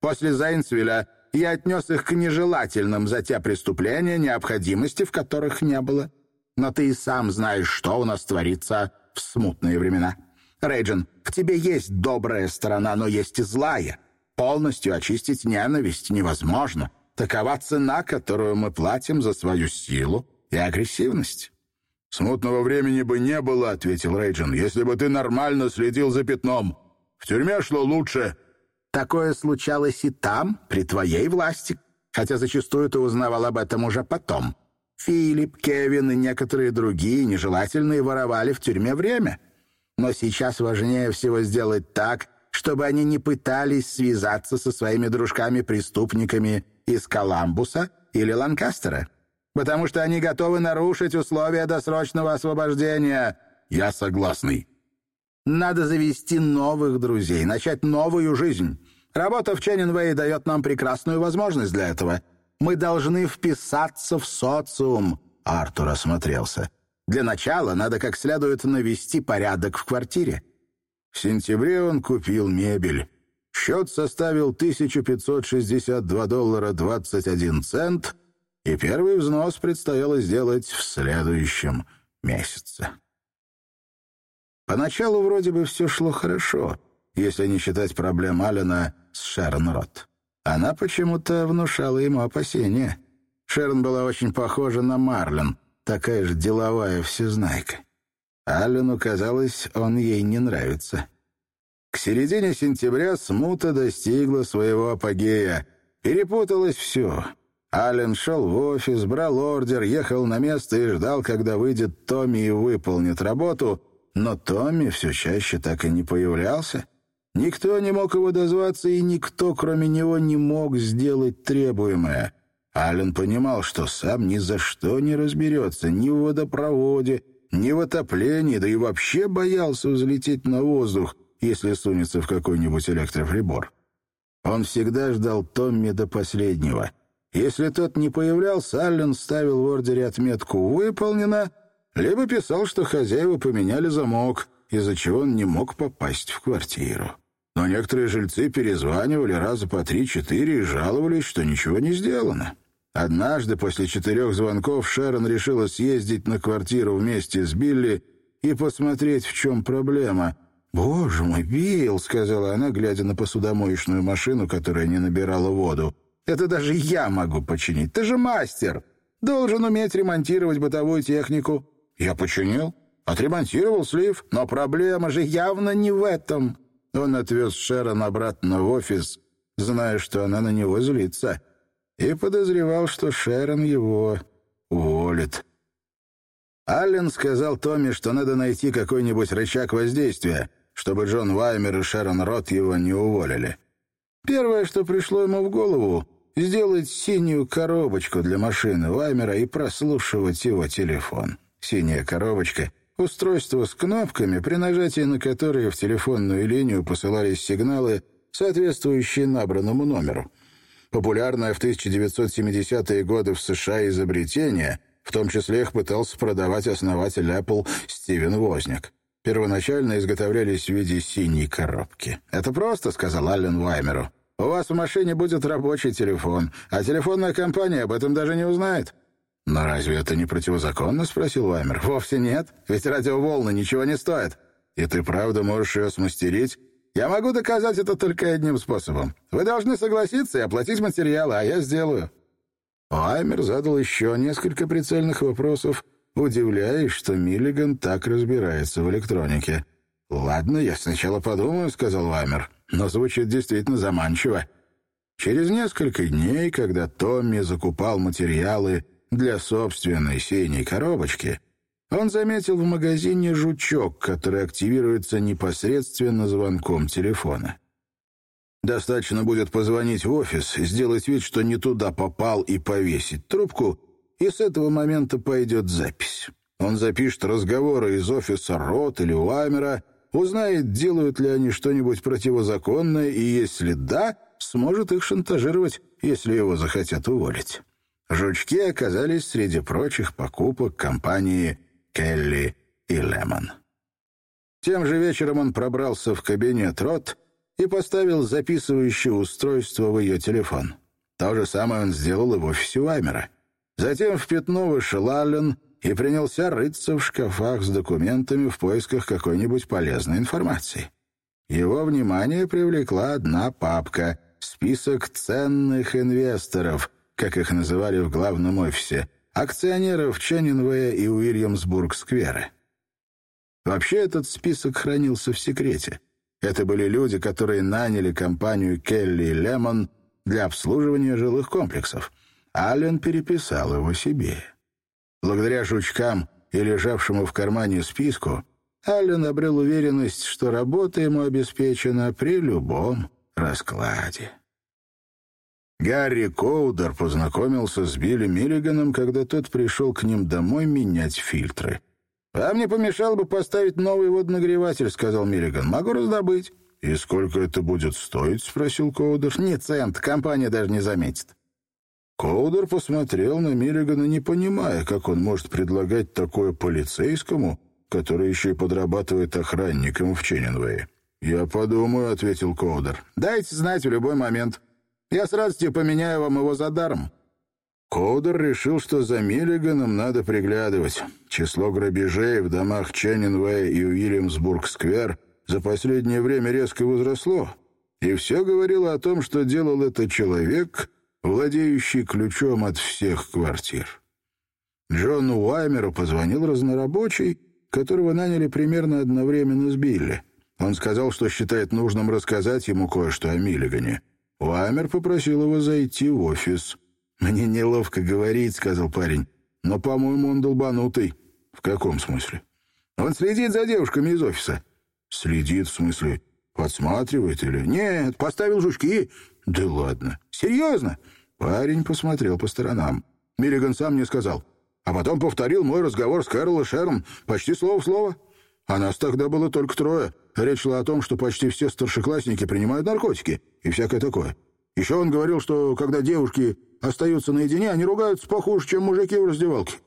После Зайнсвилля я отнес их к нежелательным за те преступления, необходимости в которых не было. Но ты и сам знаешь, что у нас творится в смутные времена. Рейджин, в тебе есть добрая сторона, но есть и злая. Полностью очистить ненависть невозможно. Такова цена, которую мы платим за свою силу и агрессивность. «Смутного времени бы не было», — ответил Рейджин, «если бы ты нормально следил за пятном. В тюрьме шло лучше, Такое случалось и там, при твоей власти, хотя зачастую ты узнавал об этом уже потом. Филипп, Кевин и некоторые другие нежелательные воровали в тюрьме время. Но сейчас важнее всего сделать так, чтобы они не пытались связаться со своими дружками-преступниками из Коламбуса или Ланкастера, потому что они готовы нарушить условия досрочного освобождения. Я согласный. Надо завести новых друзей, начать новую жизнь. Работа в Ченнинвее дает нам прекрасную возможность для этого. Мы должны вписаться в социум». Артур осмотрелся. «Для начала надо как следует навести порядок в квартире». В сентябре он купил мебель. Счет составил 1562 доллара 21 цент, и первый взнос предстояло сделать в следующем месяце. Поначалу вроде бы все шло хорошо. если не считать проблем Аллена с Шерон Рот. Она почему-то внушала ему опасения. Шерон была очень похожа на Марлен, такая же деловая всезнайка. Аллену казалось, он ей не нравится. К середине сентября смута достигла своего апогея. Перепуталось все. Аллен шел в офис, брал ордер, ехал на место и ждал, когда выйдет Томми и выполнит работу, но Томми все чаще так и не появлялся. Никто не мог его дозваться, и никто, кроме него, не мог сделать требуемое. Аллен понимал, что сам ни за что не разберется ни в водопроводе, ни в отоплении, да и вообще боялся взлететь на воздух, если сунется в какой-нибудь электроприбор. Он всегда ждал Томми до последнего. Если тот не появлялся, Аллен ставил в ордере отметку «Выполнено», либо писал, что хозяева поменяли замок, из-за чего он не мог попасть в квартиру. Но некоторые жильцы перезванивали раза по три-четыре и жаловались, что ничего не сделано. Однажды после четырех звонков Шерон решила съездить на квартиру вместе с Билли и посмотреть, в чем проблема. «Боже мой, Билл!» — сказала она, глядя на посудомоечную машину, которая не набирала воду. «Это даже я могу починить. Ты же мастер! Должен уметь ремонтировать бытовую технику». «Я починил, отремонтировал слив, но проблема же явно не в этом». Он отвез Шерон обратно в офис, зная, что она на него злится, и подозревал, что Шерон его уволит. Аллен сказал Томми, что надо найти какой-нибудь рычаг воздействия, чтобы Джон Ваймер и Шерон Рот его не уволили. Первое, что пришло ему в голову, сделать синюю коробочку для машины Ваймера и прослушивать его телефон. Синяя коробочка — Устройство с кнопками, при нажатии на которые в телефонную линию посылались сигналы, соответствующие набранному номеру. Популярное в 1970-е годы в США изобретение, в том числе их пытался продавать основатель Apple Стивен Возняк. Первоначально изготовлялись в виде синей коробки. «Это просто», — сказал Аллен Ваймеру. «У вас в машине будет рабочий телефон, а телефонная компания об этом даже не узнает». «Но разве это не противозаконно?» — спросил Ваймер. «Вовсе нет, ведь радиоволны ничего не стоят. И ты правда можешь ее смастерить?» «Я могу доказать это только одним способом. Вы должны согласиться и оплатить материалы, а я сделаю». Ваймер задал еще несколько прицельных вопросов, удивляясь, что Миллиган так разбирается в электронике. «Ладно, я сначала подумаю», — сказал Ваймер, «но звучит действительно заманчиво». Через несколько дней, когда Томми закупал материалы для собственной синей коробочки, он заметил в магазине жучок, который активируется непосредственно звонком телефона. Достаточно будет позвонить в офис, сделать вид, что не туда попал и повесить трубку, и с этого момента пойдет запись. Он запишет разговоры из офиса Рот или Уаймера, узнает, делают ли они что-нибудь противозаконное, и если да, сможет их шантажировать, если его захотят уволить. Жучки оказались среди прочих покупок компании «Келли и Лемон». Тем же вечером он пробрался в кабинет Рот и поставил записывающее устройство в ее телефон. То же самое он сделал и в офисе Ваймера. Затем в пятно вышел Аллен и принялся рыться в шкафах с документами в поисках какой-нибудь полезной информации. Его внимание привлекла одна папка — список ценных инвесторов, как их называли в главном офисе, акционеров Ченнинвея и Уильямсбург-сквера. Вообще этот список хранился в секрете. Это были люди, которые наняли компанию Келли Лемон для обслуживания жилых комплексов. Аллен переписал его себе. Благодаря жучкам и лежавшему в кармане списку, Аллен обрел уверенность, что работа ему обеспечена при любом раскладе. Гарри Коудер познакомился с Билли Миллиганом, когда тот пришел к ним домой менять фильтры. «Вам не помешало бы поставить новый водонагреватель», — сказал Миллиган. «Могу раздобыть». «И сколько это будет стоить?» — спросил Коудер. «Не цент, компания даже не заметит». Коудер посмотрел на Миллигана, не понимая, как он может предлагать такое полицейскому, который еще и подрабатывает охранником в Ченнинвее. «Я подумаю», — ответил Коудер. «Дайте знать в любой момент». Я с радостью поменяю вам его за даром». Коудер решил, что за Миллиганом надо приглядывать. Число грабежей в домах Ченнинвей и Уильямсбург-сквер за последнее время резко возросло, и все говорило о том, что делал это человек, владеющий ключом от всех квартир. Джону Уаймеру позвонил разнорабочий, которого наняли примерно одновременно с Билли. Он сказал, что считает нужным рассказать ему кое-что о Миллигане. Уаймер попросил его зайти в офис. «Мне неловко говорить», — сказал парень, — «но, по-моему, он долбанутый». «В каком смысле?» «Он следит за девушками из офиса». «Следит, в смысле, подсматривает или...» «Нет, поставил жучки». «Да ладно». «Серьезно?» Парень посмотрел по сторонам. Миллиган сам мне сказал. А потом повторил мой разговор с Кэрол и Шером почти слово в слово. А нас тогда было только трое. Речь шла о том, что почти все старшеклассники принимают наркотики и всякое такое. Еще он говорил, что когда девушки остаются наедине, они ругаются похуже, чем мужики в раздевалке.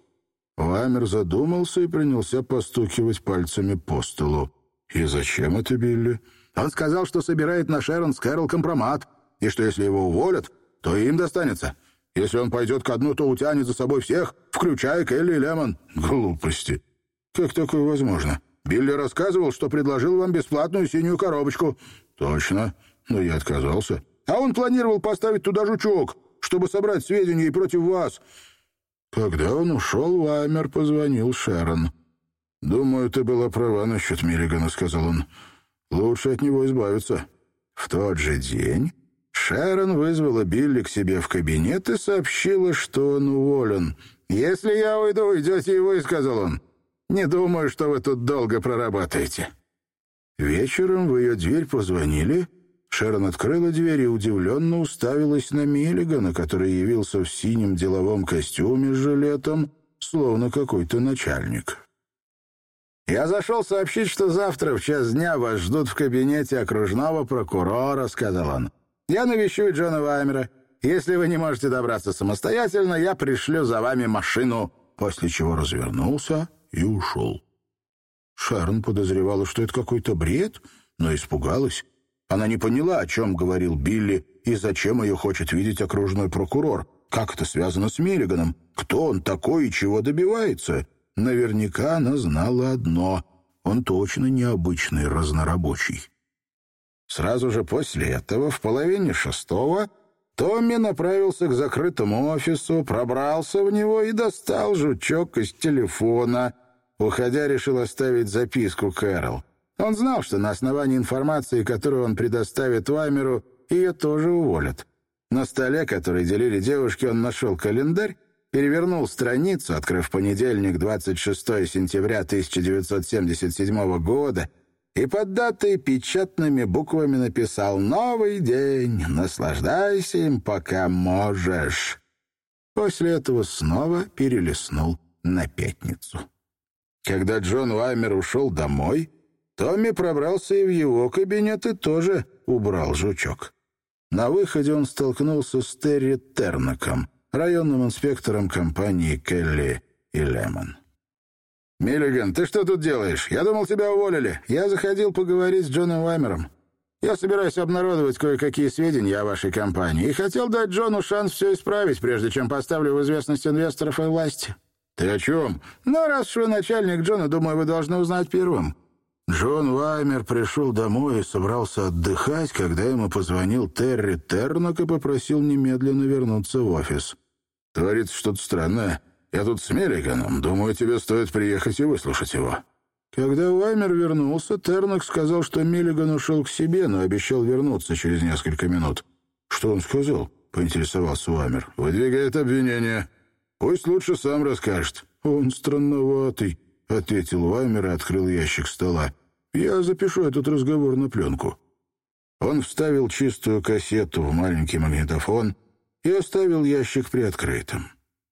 Ламер задумался и принялся постукивать пальцами по столу. «И зачем это, Билли?» Он сказал, что собирает на Шерон с Кэрол компромат, и что если его уволят, то им достанется. Если он пойдет ко дну, то утянет за собой всех, включая Келли и Лемон. Глупости. Как такое возможно? Билли рассказывал, что предложил вам бесплатную синюю коробочку. Точно. Но я отказался. А он планировал поставить туда жучок, чтобы собрать сведения и против вас. Когда он ушел, Ваймер позвонил Шерон. «Думаю, ты была права насчет Миллигана», — сказал он. «Лучше от него избавиться». В тот же день Шерон вызвала Билли к себе в кабинет и сообщила, что он уволен. «Если я уйду, уйдете и вы», — сказал он. «Не думаю, что вы тут долго прорабатываете». Вечером в ее дверь позвонили. Шерон открыла дверь и удивленно уставилась на Миллигана, который явился в синем деловом костюме с жилетом, словно какой-то начальник. «Я зашел сообщить, что завтра в час дня вас ждут в кабинете окружного прокурора», — сказал он. Я навещу Джона Ваймера. Если вы не можете добраться самостоятельно, я пришлю за вами машину». После чего развернулся и ушел. Шарн подозревала, что это какой-то бред, но испугалась. Она не поняла, о чем говорил Билли и зачем ее хочет видеть окружной прокурор. Как это связано с Миллиганом? Кто он такой и чего добивается? Наверняка она знала одно — он точно необычный разнорабочий. Сразу же после этого, в половине шестого, Томми направился к закрытому офису, пробрался в него и достал жучок из телефона. Уходя, решил оставить записку Кэрол. Он знал, что на основании информации, которую он предоставит Ваймеру, ее тоже уволят. На столе, который делили девушки, он нашел календарь, перевернул страницу, открыв понедельник, 26 сентября 1977 года, и под датой печатными буквами написал «Новый день, наслаждайся им, пока можешь». После этого снова перелистнул на пятницу. Когда Джон Уаймер ушел домой, Томми пробрался и в его кабинет и тоже убрал жучок. На выходе он столкнулся с Терри Тернаком, районным инспектором компании «Келли и Лемон». «Миллиган, ты что тут делаешь? Я думал, тебя уволили. Я заходил поговорить с Джоном Ваймером. Я собираюсь обнародовать кое-какие сведения о вашей компании и хотел дать Джону шанс все исправить, прежде чем поставлю в известность инвесторов и власти». «Ты о чем?» «Ну, раз уж вы начальник Джона, думаю, вы должны узнать первым». Джон Ваймер пришел домой и собрался отдыхать, когда ему позвонил Терри Тернок и попросил немедленно вернуться в офис. «Творится что-то странное. Я тут с Меллиганом. Думаю, тебе стоит приехать и выслушать его». Когда Уаймер вернулся, Тернок сказал, что Миллиган ушел к себе, но обещал вернуться через несколько минут. «Что он сказал?» — поинтересовался Уаймер. «Выдвигает обвинение. Пусть лучше сам расскажет». «Он странноватый», — ответил Уаймер и открыл ящик стола. «Я запишу этот разговор на пленку». Он вставил чистую кассету в маленький магнитофон и оставил ящик приоткрытым.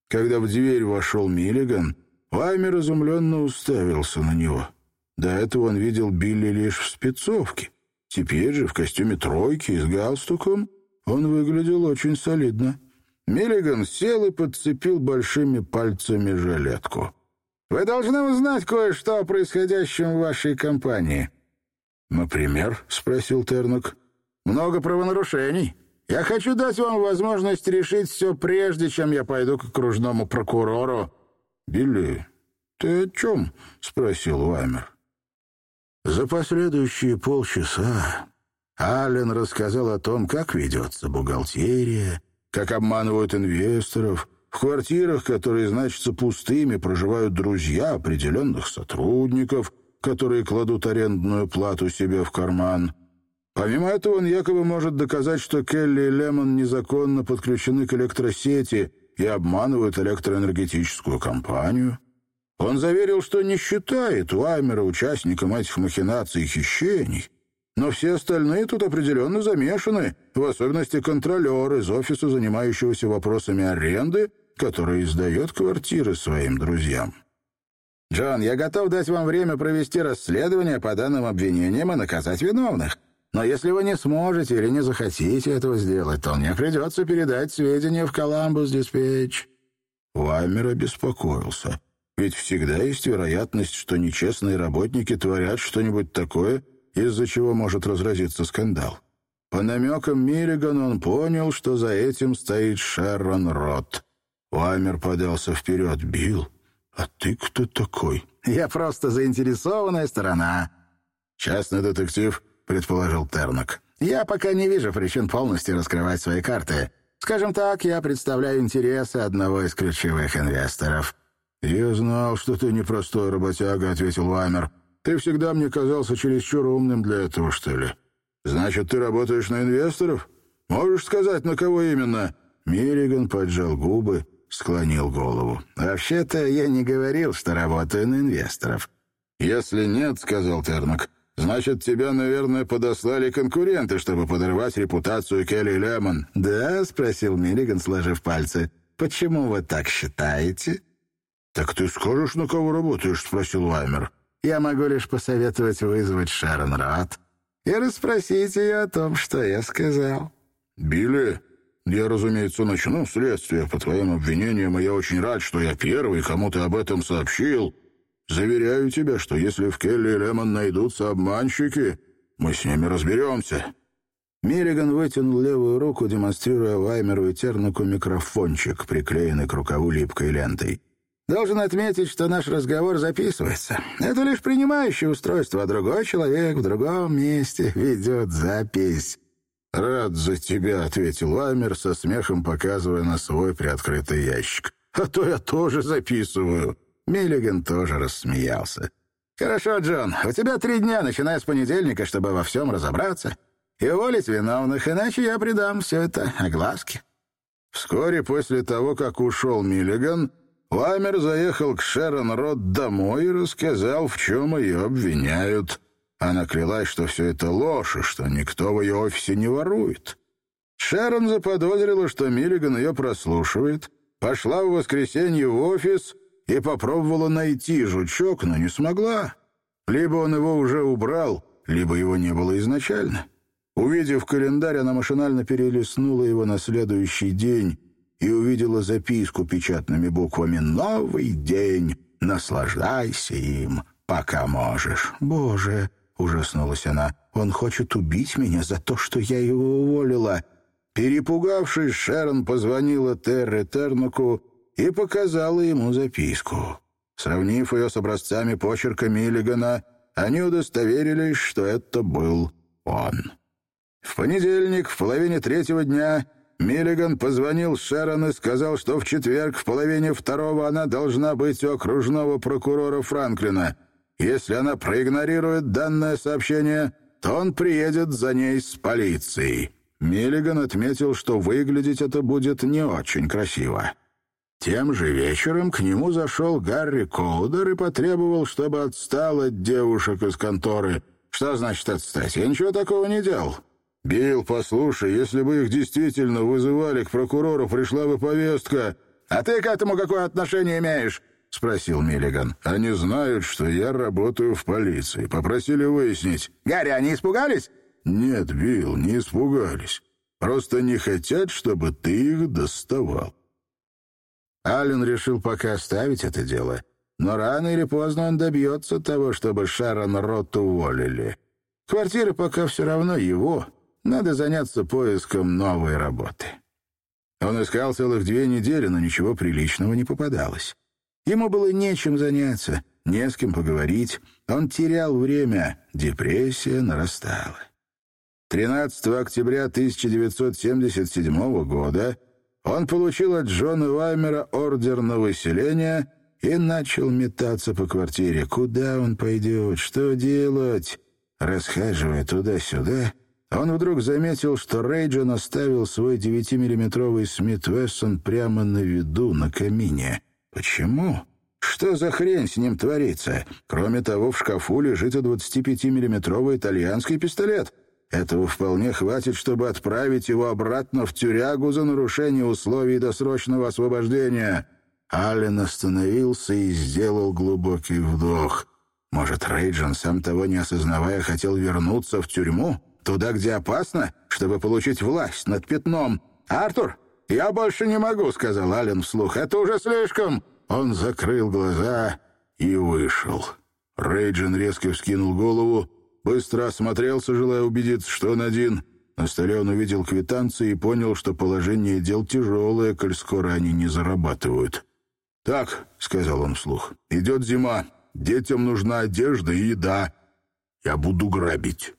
Когда в дверь вошел Миллиган, Ваймер изумленно уставился на него. До этого он видел Билли лишь в спецовке. Теперь же в костюме тройки и с галстуком он выглядел очень солидно. Миллиган сел и подцепил большими пальцами жилетку. «Вы должны узнать кое-что о происходящем в вашей компании». «Например?» — спросил Тернок. «Много правонарушений. Я хочу дать вам возможность решить все прежде, чем я пойду к окружному прокурору». «Билли, ты о чем?» — спросил Уаймер. За последующие полчаса Аллен рассказал о том, как ведется бухгалтерия, как обманывают инвесторов, в квартирах, которые значатся пустыми, проживают друзья определенных сотрудников, которые кладут арендную плату себе в карман. Помимо этого, он якобы может доказать, что Келли и Лемон незаконно подключены к электросети и обманывают электроэнергетическую компанию. Он заверил, что не считает Уаймера участником этих махинаций и хищений, но все остальные тут определенно замешаны, в особенности контролер из офиса, занимающегося вопросами аренды, который издает квартиры своим друзьям. «Джон, я готов дать вам время провести расследование по данным обвинениям и наказать виновных. Но если вы не сможете или не захотите этого сделать, то мне придется передать сведения в Коламбус Диспетч». Уаймер обеспокоился. Ведь всегда есть вероятность, что нечестные работники творят что-нибудь такое, из-за чего может разразиться скандал. По намекам Миллигана он понял, что за этим стоит Шерон Рот. Уаймер подался вперед. «Билл, а ты кто такой?» «Я просто заинтересованная сторона». «Частный детектив», — предположил Тернок. «Я пока не вижу причин полностью раскрывать свои карты. Скажем так, я представляю интересы одного из ключевых инвесторов». «Я знал, что ты непростой работяга», — ответил Ваймер. «Ты всегда мне казался чересчур умным для этого, что ли? Значит, ты работаешь на инвесторов? Можешь сказать, на кого именно?» Миллиган поджал губы, склонил голову. «Вообще-то я не говорил, что работаю на инвесторов». «Если нет», — сказал Тернок, — «значит, тебя, наверное, подослали конкуренты, чтобы подорвать репутацию Келли Лемон». «Да?» — спросил Миллиган, сложив пальцы. «Почему вы так считаете?» «Так ты скажешь, на кого работаешь?» — спросил Ваймер. «Я могу лишь посоветовать вызвать Шарон Рот и расспросить ее о том, что я сказал». «Билли, я, разумеется, начну следствие по твоим обвинениям, и я очень рад, что я первый, кому ты об этом сообщил. Заверяю тебя, что если в Келли и Лемон найдутся обманщики, мы с ними разберемся». Миллиган вытянул левую руку, демонстрируя Ваймеру и Тернаку микрофончик, приклеенный к рукаву липкой лентой. Должен отметить, что наш разговор записывается. Это лишь принимающее устройство, а другой человек в другом месте ведет запись». «Рад за тебя», — ответил Ламер со смехом, показывая на свой приоткрытый ящик. «А то я тоже записываю». Миллиган тоже рассмеялся. «Хорошо, Джон, у тебя три дня, начиная с понедельника, чтобы во всем разобраться и уволить виновных, иначе я придам все это огласке». Вскоре после того, как ушел Миллиган, Ламер заехал к Шерон Рот домой и рассказал, в чем ее обвиняют. Она клялась, что все это ложь, и что никто в ее офисе не ворует. Шерон заподозрила, что Миллиган ее прослушивает, пошла в воскресенье в офис и попробовала найти жучок, но не смогла. Либо он его уже убрал, либо его не было изначально. Увидев календарь, она машинально перелистнула его на следующий день и увидела записку печатными буквами «Новый день! Наслаждайся им, пока можешь». «Боже!» — ужаснулась она. «Он хочет убить меня за то, что я его уволила». Перепугавшись, Шерон позвонила Терре Тернуку и показала ему записку. Сравнив ее с образцами почерка Миллигана, они удостоверились, что это был он. В понедельник в половине третьего дня Миллиган позвонил Шерон и сказал, что в четверг в половине второго она должна быть у окружного прокурора Франклина. Если она проигнорирует данное сообщение, то он приедет за ней с полицией. Миллиган отметил, что выглядеть это будет не очень красиво. Тем же вечером к нему зашел Гарри Коудер и потребовал, чтобы отстал от девушек из конторы. Что значит отстать? Я ничего такого не делал. «Билл, послушай, если бы их действительно вызывали к прокурору, пришла бы повестка». «А ты к этому какое отношение имеешь?» — спросил Миллиган. «Они знают, что я работаю в полиции. Попросили выяснить». «Гарри, они испугались?» «Нет, Билл, не испугались. Просто не хотят, чтобы ты их доставал». Аллен решил пока оставить это дело, но рано или поздно он добьется того, чтобы Шарон Рот уволили. Квартира пока все равно его, надо заняться поиском новой работы. Он искал целых две недели, но ничего приличного не попадалось. Ему было нечем заняться, не с кем поговорить. Он терял время, депрессия нарастала. 13 октября 1977 года он получил от Джона Ваймера ордер на выселение и начал метаться по квартире. Куда он пойдет? Что делать? Расхаживая туда-сюда, он вдруг заметил, что Рейджин оставил свой 9-миллиметровый Смит Вессон прямо на виду, на камине. Почему? Что за хрень с ним творится? Кроме того, в шкафу лежит и 25-миллиметровый итальянский пистолет. Этого вполне хватит, чтобы отправить его обратно в тюрягу за нарушение условий досрочного освобождения. Аллен остановился и сделал глубокий вдох. Может, Рейджин, сам того не осознавая, хотел вернуться в тюрьму? Туда, где опасно, чтобы получить власть над пятном. «Артур, я больше не могу», — сказал Аллен вслух. «Это уже слишком». Он закрыл глаза и вышел. Рейджин резко вскинул голову, быстро осмотрелся, желая убедиться, что он один. На столе он увидел квитанции и понял, что положение дел тяжелое, коль скоро они не зарабатывают. «Так», — сказал он вслух, — «идет зима, детям нужна одежда и еда. Я буду грабить».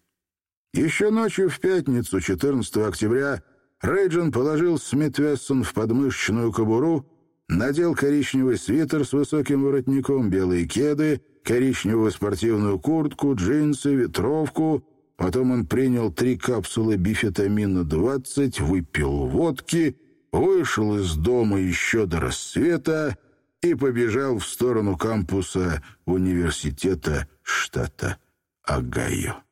Еще ночью в пятницу, 14 октября, Рейджин положил Смит Вессон в подмышечную кобуру, надел коричневый свитер с высоким воротником, белые кеды, коричневую спортивную куртку, джинсы, ветровку. Потом он принял три капсулы бифетамина-20, выпил водки, вышел из дома еще до рассвета и побежал в сторону кампуса университета штата Огайо.